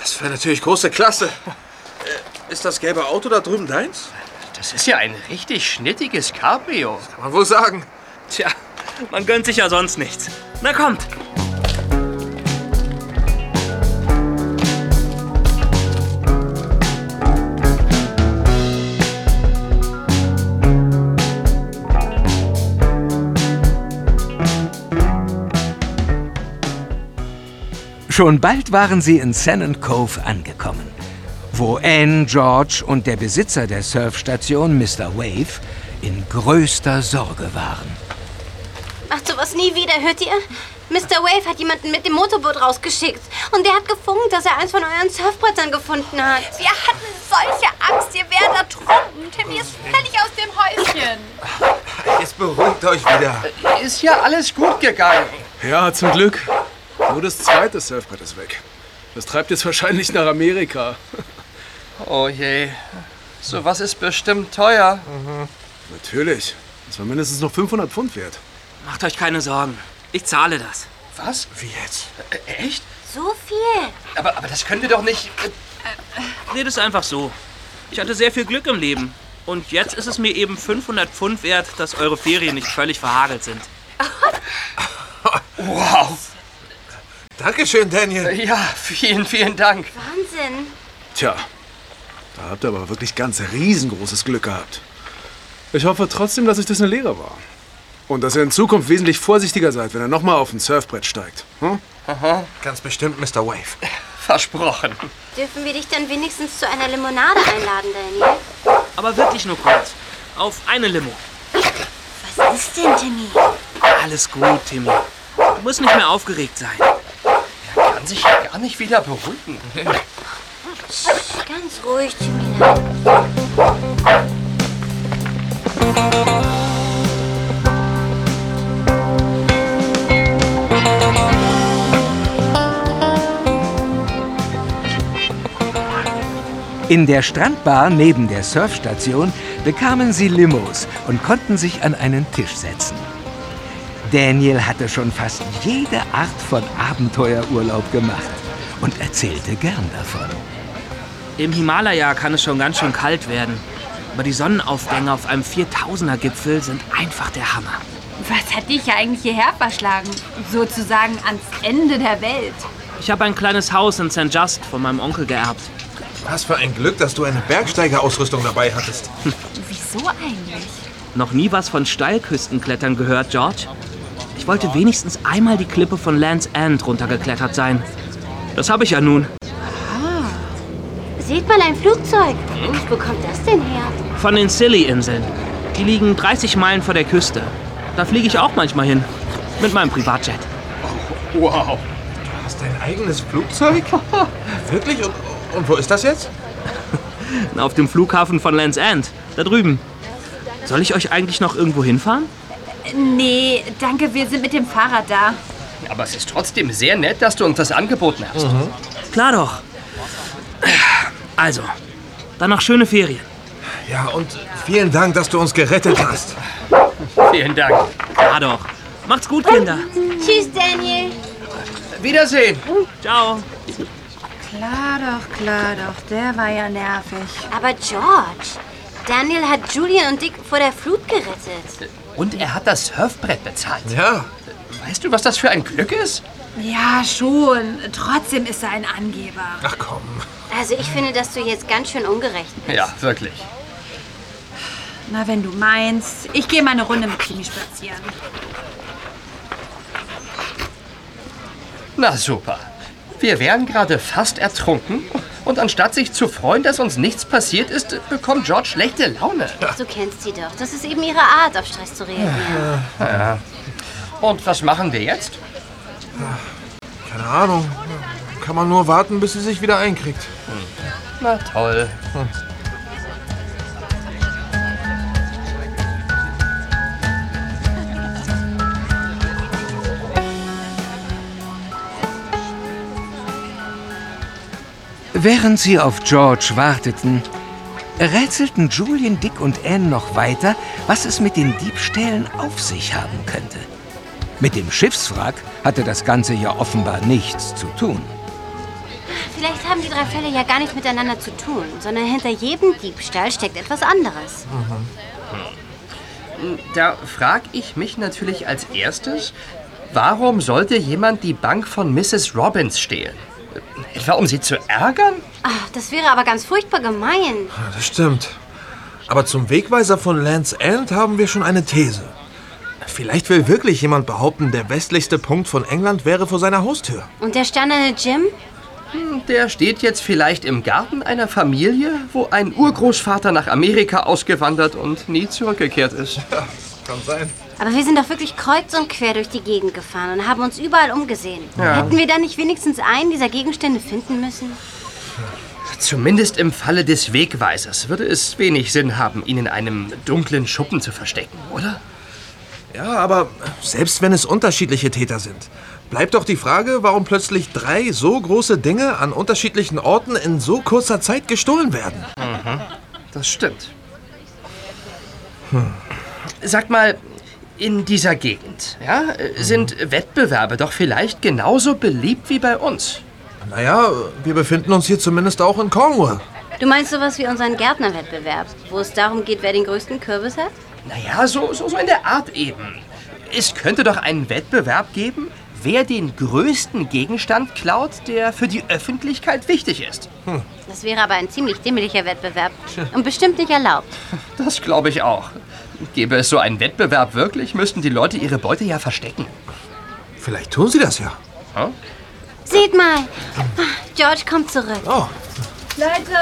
Das wäre natürlich große Klasse. Äh, Ist das gelbe Auto da drüben deins? Das ist ja ein richtig schnittiges Cabrio. Kann man wohl sagen. Tja, man gönnt sich ja sonst nichts. Na kommt. Schon bald waren sie in San Cove angekommen, wo Anne, George und der Besitzer der Surfstation, Mr. Wave, in größter Sorge waren. Macht sowas nie wieder, hört ihr? Mr. Wave hat jemanden mit dem Motorboot rausgeschickt. Und der hat gefunkt, dass er eins von euren Surfbrettern gefunden hat. Wir hatten solche Angst, ihr wärt ertrunken. Timmy ist völlig aus dem Häuschen. Jetzt beruhigt euch wieder. Ist ja alles gut gegangen. Ja, zum Glück. Nur das zweite Surfbrett ist weg. Das treibt jetzt wahrscheinlich nach Amerika. Oh je. Sowas ist bestimmt teuer. Natürlich. Das war mindestens noch 500 Pfund wert. Macht euch keine Sorgen. Ich zahle das. Was? Wie jetzt? Äh, echt? So viel? Aber, aber das können wir doch nicht. äh, Seht es einfach so. Ich hatte sehr viel Glück im Leben. Und jetzt ist es mir eben 500 Pfund wert, dass eure Ferien nicht völlig verhagelt sind. Wow. Dankeschön, Daniel. Ja, vielen, vielen Dank. Wahnsinn. Tja, da habt ihr aber wirklich ganz riesengroßes Glück gehabt. Ich hoffe trotzdem, dass euch das eine Lehre war. Und dass ihr in Zukunft wesentlich vorsichtiger seid, wenn ihr nochmal auf ein Surfbrett steigt. Hm? Aha. Ganz bestimmt, Mr. Wave. Versprochen. Dürfen wir dich dann wenigstens zu einer Limonade einladen, Daniel? Aber wirklich nur kurz. Auf eine Limo. Was ist denn, Timmy? Alles gut, Timmy. Du musst nicht mehr aufgeregt sein. Sich ja gar nicht wieder beruhigen. Ganz ruhig. In der Strandbar neben der Surfstation bekamen sie Limos und konnten sich an einen Tisch setzen. Daniel hatte schon fast jede Art von Abenteuerurlaub gemacht und erzählte gern davon. Im Himalaya kann es schon ganz schön kalt werden. Aber die Sonnenaufgänge auf einem 4000er-Gipfel sind einfach der Hammer. Was hat dich ja eigentlich hierher verschlagen? Sozusagen ans Ende der Welt. Ich habe ein kleines Haus in St. Just von meinem Onkel geerbt. Was für ein Glück, dass du eine Bergsteigerausrüstung dabei hattest. Wieso eigentlich? Noch nie was von Steilküstenklettern gehört, George? Ich wollte wenigstens einmal die Klippe von Land's End runtergeklettert sein. Das habe ich ja nun. Seht mal ein Flugzeug. Wo kommt das denn her? Von den Scilly-Inseln. Die liegen 30 Meilen vor der Küste. Da fliege ich auch manchmal hin. Mit meinem Privatjet. Wow. Du hast dein eigenes Flugzeug? Wirklich? Und, und wo ist das jetzt? Auf dem Flughafen von Land's End. Da drüben. Soll ich euch eigentlich noch irgendwo hinfahren? Nee, danke, wir sind mit dem Fahrrad da. Aber es ist trotzdem sehr nett, dass du uns das angeboten hast. Klar doch. Also, dann noch schöne Ferien. Ja, und vielen Dank, dass du uns gerettet hast. Vielen Dank. Klar doch. Macht's gut, Kinder. Tschüss, Daniel. Wiedersehen. Ciao. Klar doch, klar doch, der war ja nervig. Aber George, Daniel hat Julian und Dick vor der Flut gerettet. Und er hat das Surfbrett bezahlt. Ja. Weißt du, was das für ein Glück ist? Ja, schon. Trotzdem ist er ein Angeber. Ach komm. Also ich finde, dass du jetzt ganz schön ungerecht bist. Ja, wirklich. Na, wenn du meinst. Ich gehe mal eine Runde mit Kimi spazieren. Na super. Wir wären gerade fast ertrunken und anstatt sich zu freuen, dass uns nichts passiert ist, bekommt George schlechte Laune. Du kennst sie doch. Das ist eben ihre Art, auf Stress zu reagieren. Ja. Und was machen wir jetzt? Keine Ahnung. Kann man nur warten, bis sie sich wieder einkriegt. Na toll. Während sie auf George warteten, rätselten Julian, Dick und Anne noch weiter, was es mit den Diebstählen auf sich haben könnte. Mit dem Schiffswrack hatte das Ganze ja offenbar nichts zu tun. Vielleicht haben die drei Fälle ja gar nicht miteinander zu tun, sondern hinter jedem Diebstahl steckt etwas anderes. Da frage ich mich natürlich als erstes, warum sollte jemand die Bank von Mrs. Robbins stehlen? Etwa um sie zu ärgern? Ach, das wäre aber ganz furchtbar gemein. Ja, das stimmt. Aber zum Wegweiser von Land's End haben wir schon eine These. Vielleicht will wirklich jemand behaupten, der westlichste Punkt von England wäre vor seiner Haustür. Und der steinerne Jim? Hm, Der steht jetzt vielleicht im Garten einer Familie, wo ein Urgroßvater nach Amerika ausgewandert und nie zurückgekehrt ist. Ja, kann sein. Aber wir sind doch wirklich kreuz und quer durch die Gegend gefahren und haben uns überall umgesehen. Ja. Hätten wir da nicht wenigstens einen dieser Gegenstände finden müssen? Zumindest im Falle des Wegweisers würde es wenig Sinn haben, ihn in einem dunklen Schuppen zu verstecken, oder? Ja, aber selbst wenn es unterschiedliche Täter sind, bleibt doch die Frage, warum plötzlich drei so große Dinge an unterschiedlichen Orten in so kurzer Zeit gestohlen werden. Mhm. Das stimmt. Sag mal, in dieser Gegend, ja, sind Wettbewerbe doch vielleicht genauso beliebt wie bei uns. Naja, wir befinden uns hier zumindest auch in Cornwall. Du meinst sowas wie unseren Gärtnerwettbewerb, wo es darum geht, wer den größten Kürbis hat? Naja, so, so, so in der Art eben. Es könnte doch einen Wettbewerb geben, wer den größten Gegenstand klaut, der für die Öffentlichkeit wichtig ist. Hm. Das wäre aber ein ziemlich dämlicher Wettbewerb und bestimmt nicht erlaubt. Das glaube ich auch. Gäbe es so einen Wettbewerb wirklich, müssten die Leute ihre Beute ja verstecken. Vielleicht tun sie das ja. Hm? Seht mal, George kommt zurück. Oh. Leute,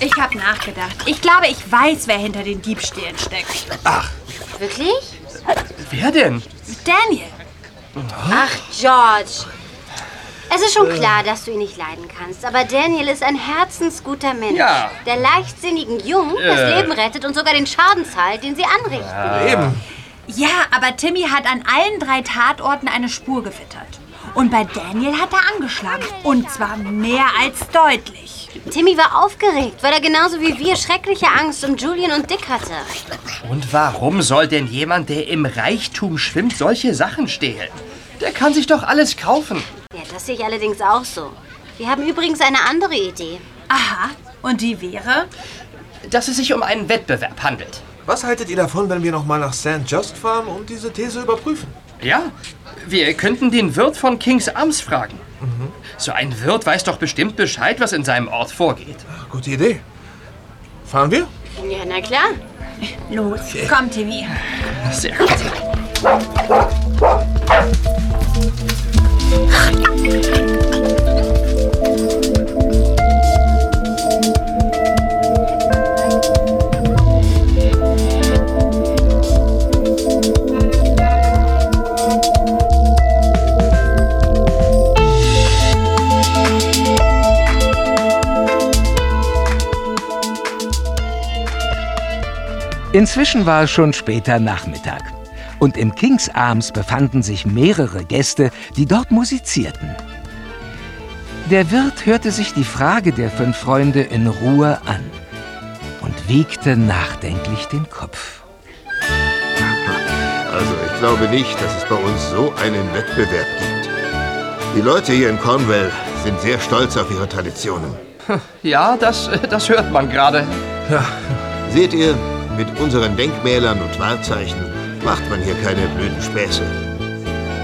ich habe nachgedacht. Ich glaube, ich weiß, wer hinter den Diebstählen steckt. Ach. Wirklich? Wer denn? Daniel. Ach, George. Es ist schon klar, dass du ihn nicht leiden kannst, aber Daniel ist ein herzensguter Mensch, Ja. der leichtsinnigen Jungen das Äh. Leben rettet und sogar den Schaden zahlt, den sie anrichten. Eben. Ja, aber Timmy hat an allen drei Tatorten eine Spur gewittert. Und bei Daniel hat er angeschlagen. Und zwar mehr als deutlich. Timmy war aufgeregt, weil er genauso wie wir schreckliche Angst um Julian und Dick hatte. Und warum soll denn jemand, der im Reichtum schwimmt, solche Sachen stehlen? Der kann sich doch alles kaufen. Ja, das sehe ich allerdings auch so. Wir haben übrigens eine andere Idee. Aha, und die wäre? Dass es sich um einen Wettbewerb handelt. Was haltet ihr davon, wenn wir noch mal nach St. Just fahren und diese These überprüfen? Ja, wir könnten den Wirt von King's Arms fragen. So ein Wirt weiß doch bestimmt Bescheid, was in seinem Ort vorgeht. Gute Idee. Fahren wir? Ja, na klar. Los, komm, Timmy. Sehr gut. Inzwischen war es schon später Nachmittag. Und im King's Arms befanden sich mehrere Gäste, die dort musizierten. Der Wirt hörte sich die Frage der fünf Freunde in Ruhe an und wiegte nachdenklich den Kopf. Also ich glaube nicht, dass es bei uns so einen Wettbewerb gibt. Die Leute hier in Cornwall sind sehr stolz auf ihre Traditionen. Ja, das, das hört man gerade. Seht ihr, mit unseren Denkmälern und Wahrzeichen macht man hier keine blöden Späße.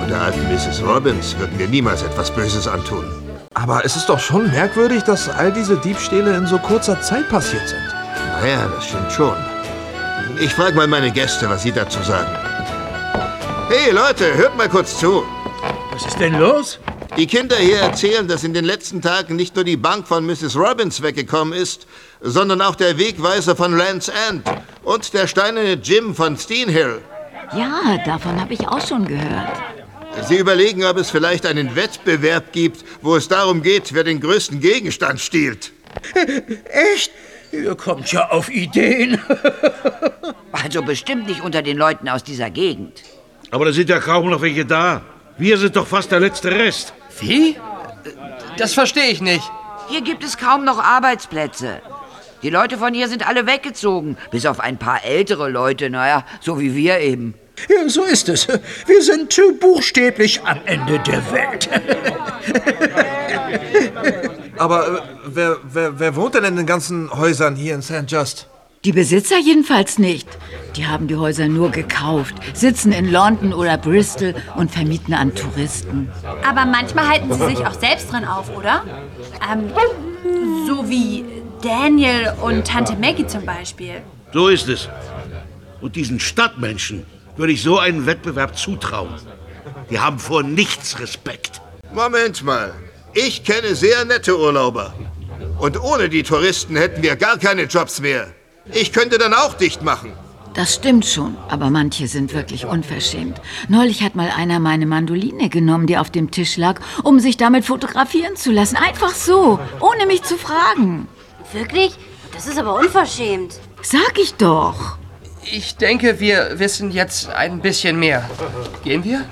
Und der alten Mrs. Robbins würden wir niemals etwas Böses antun. Aber es ist doch schon merkwürdig, dass all diese Diebstähle in so kurzer Zeit passiert sind. Naja, das stimmt schon. Ich frage mal meine Gäste, was sie dazu sagen. Hey Leute, hört mal kurz zu. Was ist denn los? Die Kinder hier erzählen, dass in den letzten Tagen nicht nur die Bank von Mrs. Robbins weggekommen ist, sondern auch der Wegweiser von Land's End und der steinerne Jim von Steenhill. Ja, davon habe ich auch schon gehört. Sie überlegen, ob es vielleicht einen Wettbewerb gibt, wo es darum geht, wer den größten Gegenstand stiehlt. Echt? Ihr kommt ja auf Ideen. Also bestimmt nicht unter den Leuten aus dieser Gegend. Aber da sind ja kaum noch welche da. Wir sind doch fast der letzte Rest. Wie? Das verstehe ich nicht. Hier gibt es kaum noch Arbeitsplätze. Die Leute von hier sind alle weggezogen, bis auf ein paar ältere Leute, naja, so wie wir eben. Ja, so ist es. Wir sind buchstäblich am Ende der Welt. Aber äh, wer, wer, wer wohnt denn in den ganzen Häusern hier in St. Just? Die Besitzer jedenfalls nicht. Die haben die Häuser nur gekauft, sitzen in London oder Bristol und vermieten an Touristen. Aber manchmal halten sie sich auch selbst drin auf, oder? Ähm, so wie Daniel und Tante Maggie zum Beispiel. So ist es. Und diesen Stadtmenschen würde ich so einen Wettbewerb zutrauen. Die haben vor nichts Respekt. Moment mal. Ich kenne sehr nette Urlauber. Und ohne die Touristen hätten wir gar keine Jobs mehr. Ich könnte dann auch dicht machen. Das stimmt schon, aber manche sind wirklich unverschämt. Neulich hat mal einer meine Mandoline genommen, die auf dem Tisch lag, um sich damit fotografieren zu lassen. Einfach so, ohne mich zu fragen. Wirklich? Das ist aber unverschämt. Sag ich doch. Ich denke, wir wissen jetzt ein bisschen mehr. Gehen wir?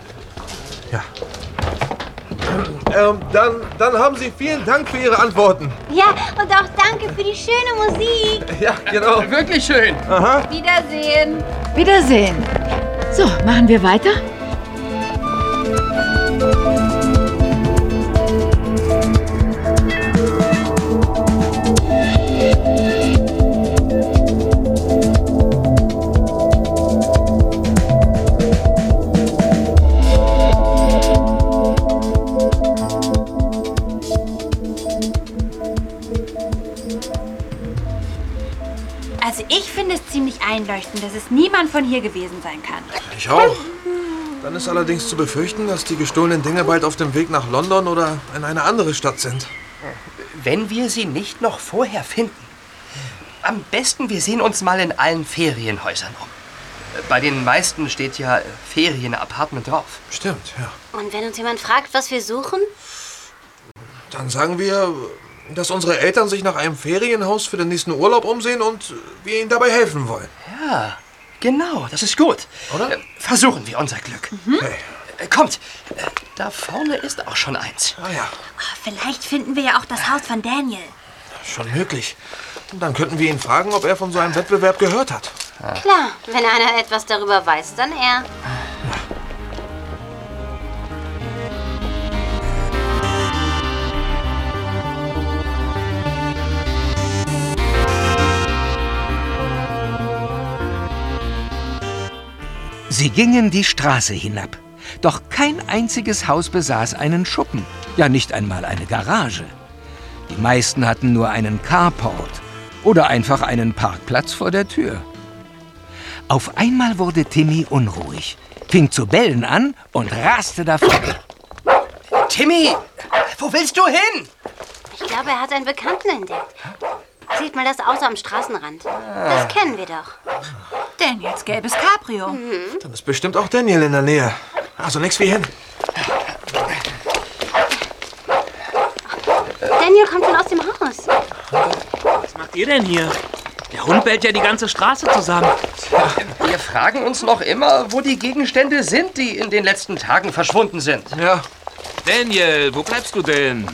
Ähm, dann, dann haben Sie vielen Dank für Ihre Antworten. Ja, und auch danke für die schöne Musik. Ja, genau. Wirklich schön. Aha. Wiedersehen. Wiedersehen. So, machen wir weiter? Befürchten, dass es niemand von hier gewesen sein kann. Ich auch. Dann ist allerdings zu befürchten, dass die gestohlenen Dinge bald auf dem Weg nach London oder in eine andere Stadt sind. Wenn wir sie nicht noch vorher finden. Am besten, wir sehen uns mal in allen Ferienhäusern um. Bei den meisten steht ja Ferienapartment drauf. Stimmt, ja. Und wenn uns jemand fragt, was wir suchen? Dann sagen wir, dass unsere Eltern sich nach einem Ferienhaus für den nächsten Urlaub umsehen und wir ihnen dabei helfen wollen. Ja, genau, das ist gut. Oder? Äh, Versuchen wir unser Glück. Äh, Kommt, äh, da vorne ist auch schon eins. Ah ja, Ah, Vielleicht finden wir ja auch das Haus von Daniel. schon möglich. Und dann könnten wir ihn fragen, ob er von so einem Wettbewerb gehört hat. Klar, wenn einer etwas darüber weiß, dann er. Sie gingen die Straße hinab. Doch kein einziges Haus besaß einen Schuppen, ja nicht einmal eine Garage. Die meisten hatten nur einen Carport oder einfach einen Parkplatz vor der Tür. Auf einmal wurde Timmy unruhig, fing zu bellen an und raste davon. Timmy, wo willst du hin? Ich glaube, er hat einen Bekannten entdeckt. Seht mal das Auto am Straßenrand. Das kennen wir doch. Daniels gelbes Cabrio. Dann ist bestimmt auch Daniel in der Nähe. Also nix wie hin. Daniel kommt schon aus dem Haus. Was macht ihr denn hier? Der Hund bellt ja die ganze Straße zusammen. Wir fragen uns noch immer, wo die Gegenstände sind, die in den letzten Tagen verschwunden sind. Ja. Daniel, wo bleibst du denn?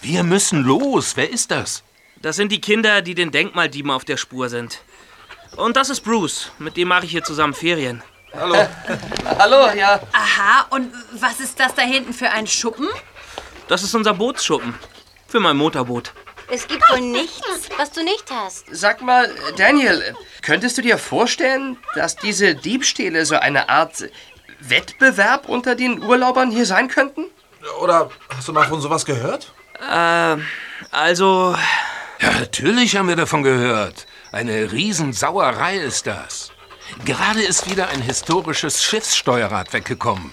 Wir müssen los. Wer ist das? Das sind die Kinder, die den Denkmaldieben auf der Spur sind. Und das ist Bruce. Mit dem mache ich hier zusammen Ferien. Hallo. Hallo, ja. Aha, und was ist das da hinten für ein Schuppen? Das ist unser Bootsschuppen. Für mein Motorboot. Es gibt wohl nichts, was du nicht hast. Sag mal, Daniel, könntest du dir vorstellen, dass diese Diebstähle so eine Art Wettbewerb unter den Urlaubern hier sein könnten? Oder hast du mal von sowas gehört? Äh, also. Ja, natürlich haben wir davon gehört. Eine Riesensauerei ist das. Gerade ist wieder ein historisches Schiffssteuerrad weggekommen.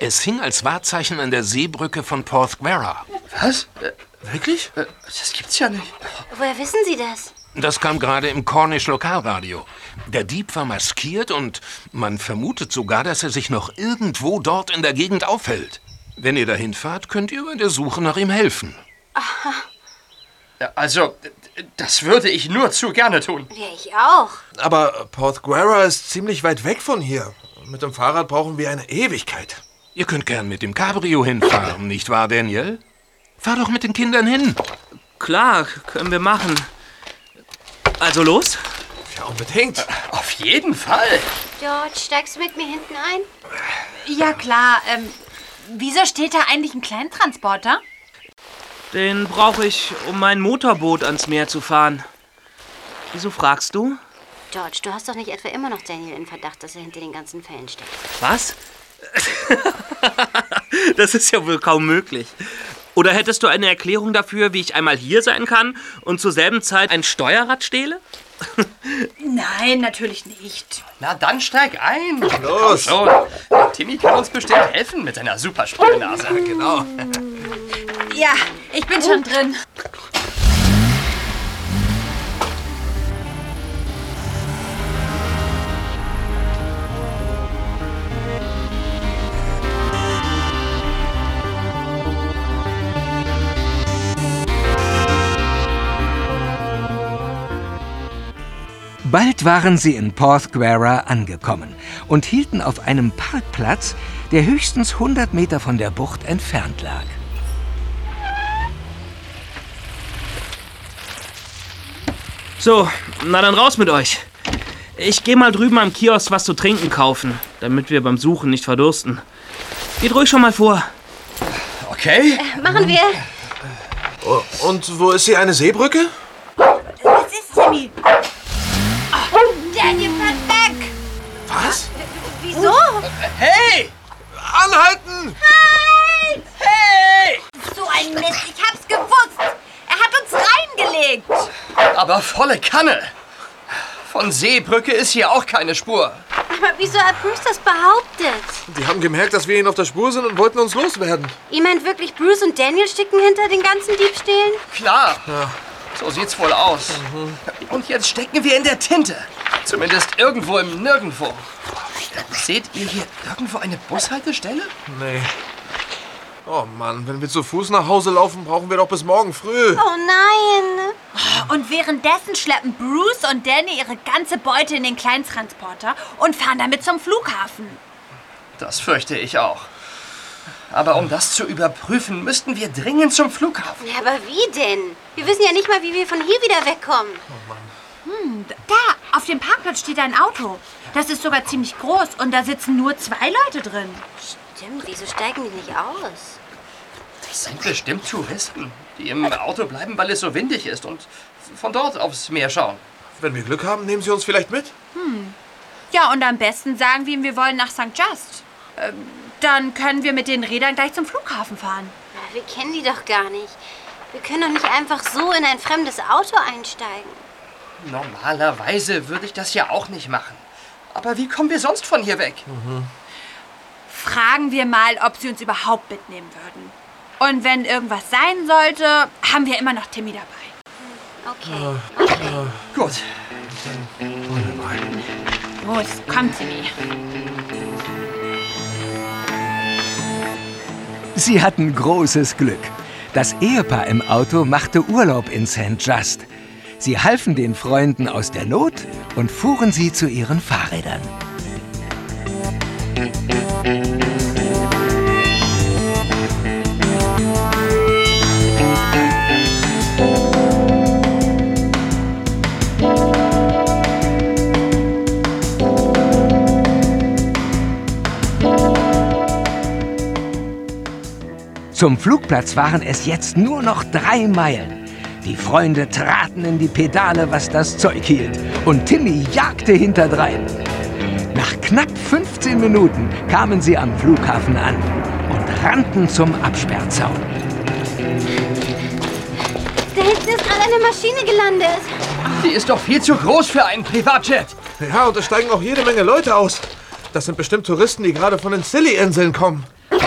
Es hing als Wahrzeichen an der Seebrücke von Porthgwarra. Was? Wirklich? Das gibt's ja nicht. Woher wissen Sie das? Das kam gerade im Cornish Lokalradio. Der Dieb war maskiert und man vermutet sogar, dass er sich noch irgendwo dort in der Gegend aufhält. Wenn ihr dahin fahrt, könnt ihr bei der Suche nach ihm helfen. Aha. Ja, Also, das würde ich nur zu gerne tun. Ja, ich auch. Aber Porthgwarra ist ziemlich weit weg von hier. Mit dem Fahrrad brauchen wir eine Ewigkeit. Ihr könnt gern mit dem Cabrio hinfahren, nicht wahr, Daniel? Fahr doch mit den Kindern hin. Klar, können wir machen. Also los? Ja, unbedingt. Auf jeden Fall. George, steigst du mit mir hinten ein? Ja, klar. Ähm, wieso steht da eigentlich ein Kleintransporter? Den brauche ich, um mein Motorboot ans Meer zu fahren. Wieso fragst du? George, du hast doch nicht etwa immer noch Daniel in Verdacht, dass er hinter den ganzen Fällen steckt. Was? das ist ja wohl kaum möglich. Oder hättest du eine Erklärung dafür, wie ich einmal hier sein kann und zur selben Zeit ein Steuerrad stehle? Nein, natürlich nicht. Na dann steig ein. Los. Komm schon. Timmy kann uns bestimmt helfen mit seiner super Sprühnase. Genau. Ja, ich bin schon drin. Bald waren sie in Porthgwarra angekommen und hielten auf einem Parkplatz, der höchstens 100 Meter von der Bucht entfernt lag. So, na dann raus mit euch. Ich gehe mal drüben am Kiosk was zu trinken kaufen, damit wir beim Suchen nicht verdursten. Geht ruhig schon mal vor. Okay. Äh, machen wir. Oh, Und wo ist hier eine Seebrücke? Was ist, Timmy? Oh, Daniel, fährt weg! Was? Wieso? Hey! Anhalten! Halt! Hey! So ein Mist, ich hab's gewusst! Er hat uns reingelegt! Aber volle Kanne. Von Seebrücke ist hier auch keine Spur. Aber wieso hat Bruce das behauptet? Die haben gemerkt, dass wir ihnen auf der Spur sind und wollten uns loswerden. Ihr meint wirklich, Bruce und Daniel stecken hinter den ganzen Diebstählen? Klar. So sieht's wohl aus. Und jetzt stecken wir in der Tinte. Zumindest irgendwo im Nirgendwo. Seht ihr hier irgendwo eine Bushaltestelle? Nee. Oh Mann, wenn wir zu Fuß nach Hause laufen, brauchen wir doch bis morgen früh. Oh nein! Und währenddessen schleppen Bruce und Danny ihre ganze Beute in den Kleintransporter und fahren damit zum Flughafen. Das fürchte ich auch. Aber um das zu überprüfen, müssten wir dringend zum Flughafen. Ja, aber wie denn? Wir wissen ja nicht mal, wie wir von hier wieder wegkommen. Hm, da, auf dem Parkplatz steht ein Auto. Das ist sogar ziemlich groß und da sitzen nur zwei Leute drin. Stimmt, wieso steigen die nicht aus? Das sind bestimmt Touristen, die im Auto bleiben, weil es so windig ist und von dort aufs Meer schauen. Wenn wir Glück haben, nehmen sie uns vielleicht mit. Hm. Ja, und am besten sagen wir ihm, wir wollen nach St. Just. Ähm, dann können wir mit den Rädern gleich zum Flughafen fahren. Wir kennen die doch gar nicht. Wir können doch nicht einfach so in ein fremdes Auto einsteigen. Normalerweise würde ich das ja auch nicht machen. Aber wie kommen wir sonst von hier weg? Fragen wir mal, ob sie uns überhaupt mitnehmen würden. Und wenn irgendwas sein sollte, haben wir immer noch Timmy dabei. Okay. Gut. Los, komm, Timmy. Sie hatten großes Glück. Das Ehepaar im Auto machte Urlaub in St. Just. Sie halfen den Freunden aus der Not und fuhren sie zu ihren Fahrrädern. Zum Flugplatz waren es jetzt nur noch drei Meilen. Die Freunde traten in die Pedale, was das Zeug hielt, und Timmy jagte hinterdrein. Nach knapp 15 Minuten kamen sie am Flughafen an und rannten zum Absperrzaun. Da hinten ist gerade eine Maschine gelandet. Die ist doch viel zu groß für einen Privatjet. Ja, und da steigen auch jede Menge Leute aus. Das sind bestimmt Touristen, die gerade von den Silly-Inseln kommen. Da,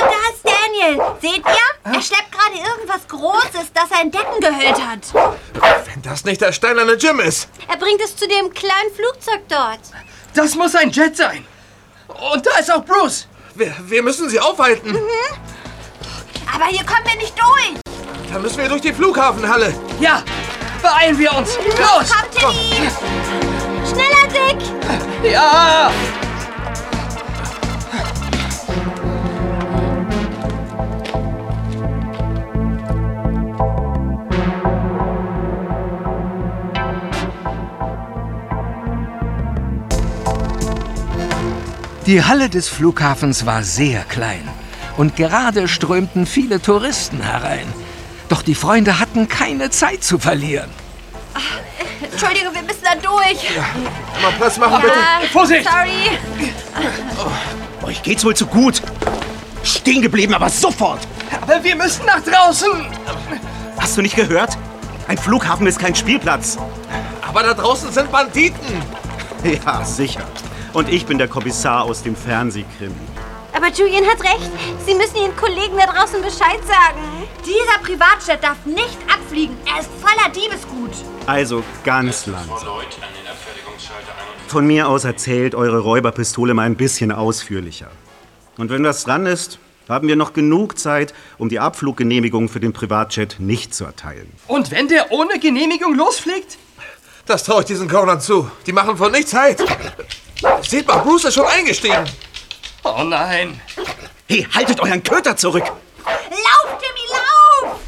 da ist Daniel. Seht ihr? Er schleppt gerade irgendwas Großes, das er in Decken gehüllt hat. Wenn das nicht der steinerne Jim ist. Er bringt es zu dem kleinen Flugzeug dort. Das muss ein Jet sein. Und da ist auch Bruce. Wir, wir müssen sie aufhalten. Aber hier kommen wir nicht durch. Dann müssen wir durch die Flughafenhalle. Ja, beeilen wir uns. Los! Komm, Timmy. Schneller, Dick. Ja! Die Halle des Flughafens war sehr klein und gerade strömten viele Touristen herein. Doch die Freunde hatten keine Zeit zu verlieren. Entschuldigung, wir müssen da durch. Mal Platz machen, bitte. Ja, Vorsicht! Sorry. Euch geht's wohl zu gut. Stehen geblieben, aber sofort. Aber wir müssen nach draußen. Hast du nicht gehört? Ein Flughafen ist kein Spielplatz. Aber da draußen sind Banditen. Ja, sicher. Und ich bin der Kommissar aus dem Fernsehkrimi. Aber Julian hat recht. Sie müssen Ihren Kollegen da draußen Bescheid sagen. Dieser Privatjet darf nicht abfliegen. Er ist voller Diebesgut. Also ganz langsam. Von mir aus erzählt eure Räuberpistole mal ein bisschen ausführlicher. Und wenn das dran ist, haben wir noch genug Zeit, um die Abfluggenehmigung für den Privatjet nicht zu erteilen. Und wenn der ohne Genehmigung losfliegt? Das traue ich diesen Cornern zu. Die machen von nichts Halt. Seht mal, Bruce ist schon eingestiegen. Oh nein. Hey, haltet euren Köter zurück! Lauf, Timmy, lauf!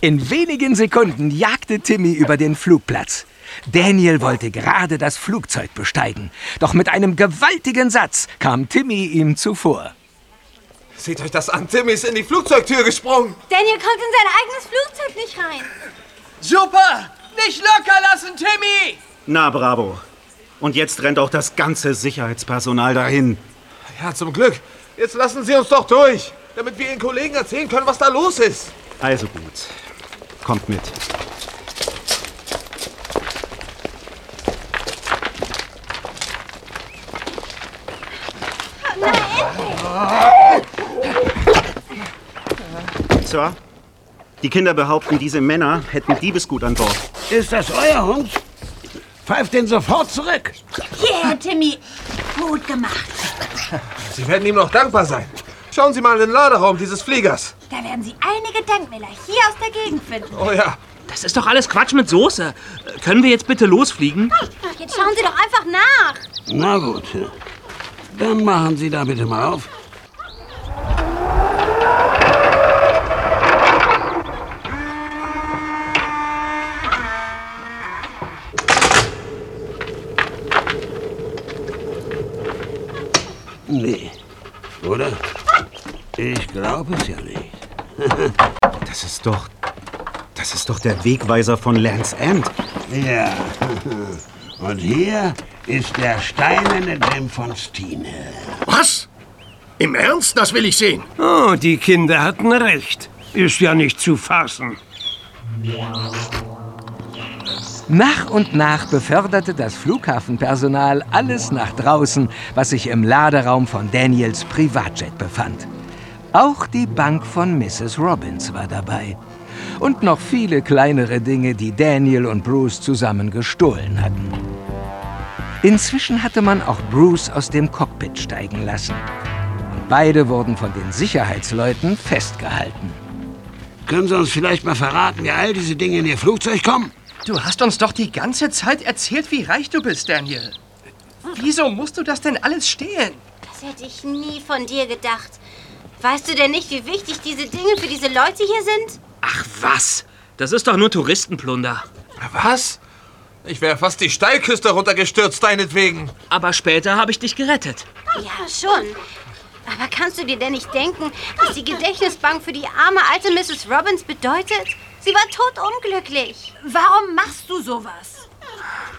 In wenigen Sekunden jagte Timmy über den Flugplatz. Daniel wollte gerade das Flugzeug besteigen, doch mit einem gewaltigen Satz kam Timmy ihm zuvor. Seht euch das an, Timmy ist in die Flugzeugtür gesprungen. Daniel kommt in sein eigenes Flugzeug nicht rein. Super! Nicht locker lassen, Timmy! Na, bravo. Und jetzt rennt auch das ganze Sicherheitspersonal dahin. Ja, zum Glück. Jetzt lassen Sie uns doch durch, damit wir Ihren Kollegen erzählen können, was da los ist. Also gut. Kommt mit. Sir, die Kinder behaupten, diese Männer hätten Diebesgut an Bord. Ist das euer Hund? Pfeift den sofort zurück. Yeah, Timmy. Gut gemacht. Sie werden ihm noch dankbar sein. Schauen Sie mal in den Laderaum dieses Fliegers. Da werden Sie einige Denkmäler hier aus der Gegend finden. Oh ja. Das ist doch alles Quatsch mit Soße. Können wir jetzt bitte losfliegen? Jetzt schauen Sie doch einfach nach. Na gut. Dann machen Sie da bitte mal auf. Nee. Oder? Ich glaube es ja nicht. Das ist doch. Das ist doch der Wegweiser von Land's End. Ja. Und hier ist der steinerne Grimm von Stine. Was? Im Ernst? Das will ich sehen. Oh, die Kinder hatten recht. Ist ja nicht zu fassen. Nach und nach beförderte das Flughafenpersonal alles nach draußen, was sich im Laderaum von Daniels Privatjet befand. Auch die Bank von Mrs. Robbins war dabei. Und noch viele kleinere Dinge, die Daniel und Bruce zusammen gestohlen hatten. Inzwischen hatte man auch Bruce aus dem Cockpit steigen lassen. Und beide wurden von den Sicherheitsleuten festgehalten. Können Sie uns vielleicht mal verraten, wie all diese Dinge in Ihr Flugzeug kommen? Du hast uns doch die ganze Zeit erzählt, wie reich du bist, Daniel. Wieso musst du das denn alles stehlen? Das hätte ich nie von dir gedacht. Weißt du denn nicht, wie wichtig diese Dinge für diese Leute hier sind? Ach was? Das ist doch nur Touristenplunder. Was? Ich wäre fast die Steilküste runtergestürzt, deinetwegen. Aber später habe ich dich gerettet. Ja, schon. Aber kannst du dir denn nicht denken, was die Gedächtnisbank für die arme alte Mrs. Robbins bedeutet? Sie war totunglücklich. Warum machst du sowas?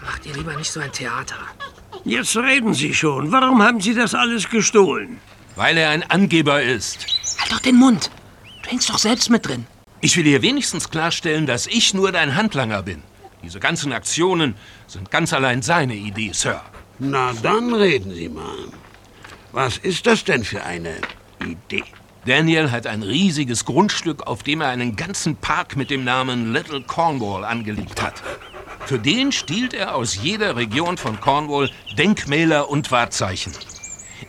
Mach dir lieber nicht so ein Theater. Jetzt reden Sie schon. Warum haben Sie das alles gestohlen? Weil er ein Angeber ist. Halt doch den Mund. Du hängst doch selbst mit drin. Ich will dir wenigstens klarstellen, dass ich nur dein Handlanger bin. Diese ganzen Aktionen sind ganz allein seine Idee, Sir. Na, dann reden Sie mal. Was ist das denn für eine Idee? Daniel hat ein riesiges Grundstück, auf dem er einen ganzen Park mit dem Namen Little Cornwall angelegt hat. Für den stiehlt er aus jeder Region von Cornwall Denkmäler und Wahrzeichen.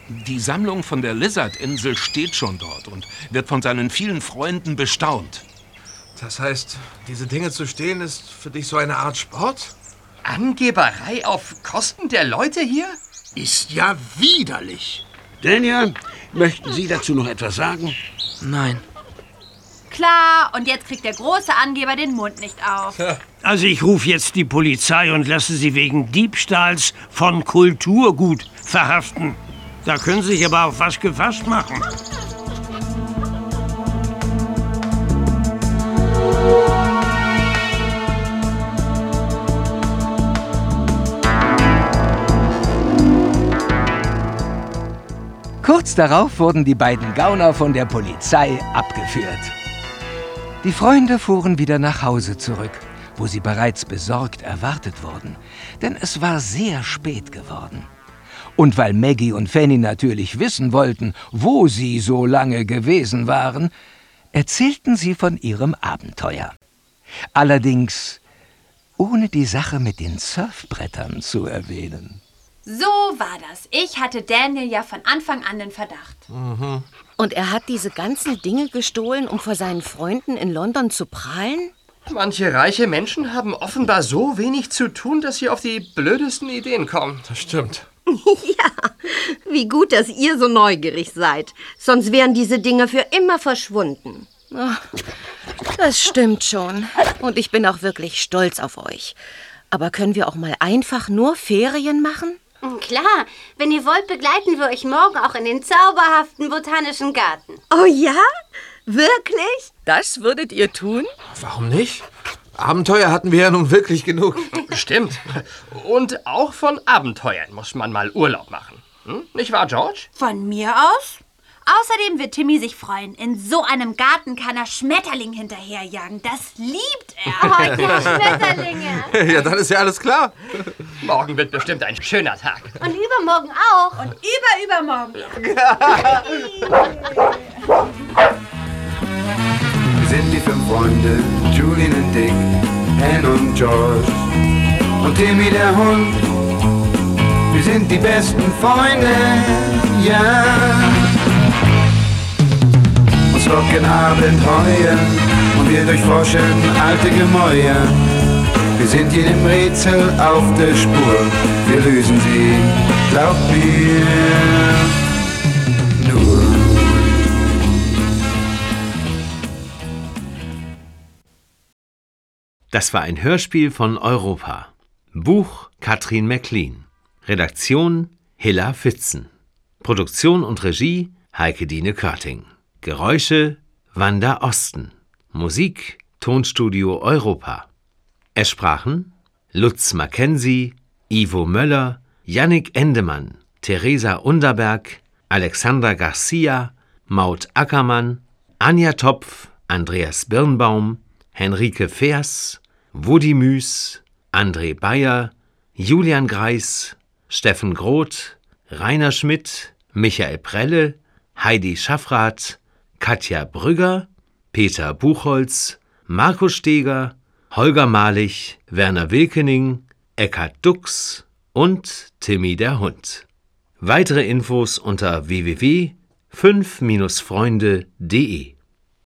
Die Sammlung von der Lizard-Insel steht schon dort und wird von seinen vielen Freunden bestaunt. Das heißt, diese Dinge zu stehlen ist für dich so eine Art Sport? Angeberei auf Kosten der Leute hier? Ist ja widerlich. Daniel, möchten Sie dazu noch etwas sagen? Nein. Klar, und jetzt kriegt der große Angeber den Mund nicht auf. Also ich rufe jetzt die Polizei und lasse Sie wegen Diebstahls von Kulturgut verhaften. Da können Sie sich aber auf was gefasst machen. Kurz darauf wurden die beiden Gauner von der Polizei abgeführt. Die Freunde fuhren wieder nach Hause zurück, wo sie bereits besorgt erwartet wurden, denn es war sehr spät geworden. Und weil Maggie und Fanny natürlich wissen wollten, wo sie so lange gewesen waren, erzählten sie von ihrem Abenteuer. Allerdings ohne die Sache mit den Surfbrettern zu erwähnen. So war das. Ich hatte Daniel ja von Anfang an den Verdacht. Und er hat diese ganzen Dinge gestohlen, um vor seinen Freunden in London zu prahlen? Manche reiche Menschen haben offenbar so wenig zu tun, dass sie auf die blödesten Ideen kommen. Das stimmt. ja, wie gut, dass ihr so neugierig seid. Sonst wären diese Dinge für immer verschwunden. Ach, das stimmt schon. Und ich bin auch wirklich stolz auf euch. Aber können wir auch mal einfach nur Ferien machen? Hm, Klar, wenn ihr wollt, begleiten wir euch morgen auch in den zauberhaften botanischen Garten. Oh ja? Wirklich? Das würdet ihr tun? Warum nicht? Abenteuer hatten wir ja nun wirklich genug. Stimmt. Und auch von Abenteuern muss man mal Urlaub machen. Hm? Nicht wahr, George? Von mir aus? Außerdem wird Timmy sich freuen. In so einem Garten kann er Schmetterling hinterherjagen. Das liebt er. Oh ja, Schmetterlinge. ja, dann ist ja alles klar. Morgen wird bestimmt ein schöner Tag. Und übermorgen auch. Und überübermorgen. Wir sind die fünf Freunde, Julian und Dick, Anne und George und Timmy der Hund. Wir sind die besten Freunde, ja. Uns locken Abenteuer und wir durchforschen alte Gemäuer. Wir sind jedem Rätsel auf der Spur, wir lösen sie, glaubt mir. Das war ein Hörspiel von Europa. Buch Katrin McLean. Redaktion Hilla Fitzen. Produktion und Regie Heike Dine Körting. Geräusche Wanda Osten. Musik Tonstudio Europa. Es sprachen Lutz Mackenzie, Ivo Möller, Yannick Endemann, Theresa Underberg, Alexandra Garcia, Maud Ackermann, Anja Topf, Andreas Birnbaum, Henrike Feers, Woody Müß, André Bayer, Julian Greis, Steffen Groth, Rainer Schmidt, Michael Prelle, Heidi Schaffrath, Katja Brügger, Peter Buchholz, Markus Steger, Holger Malich, Werner Wilkening, Eckhard Dux und Timmy der Hund. Weitere Infos unter www.5-freunde.de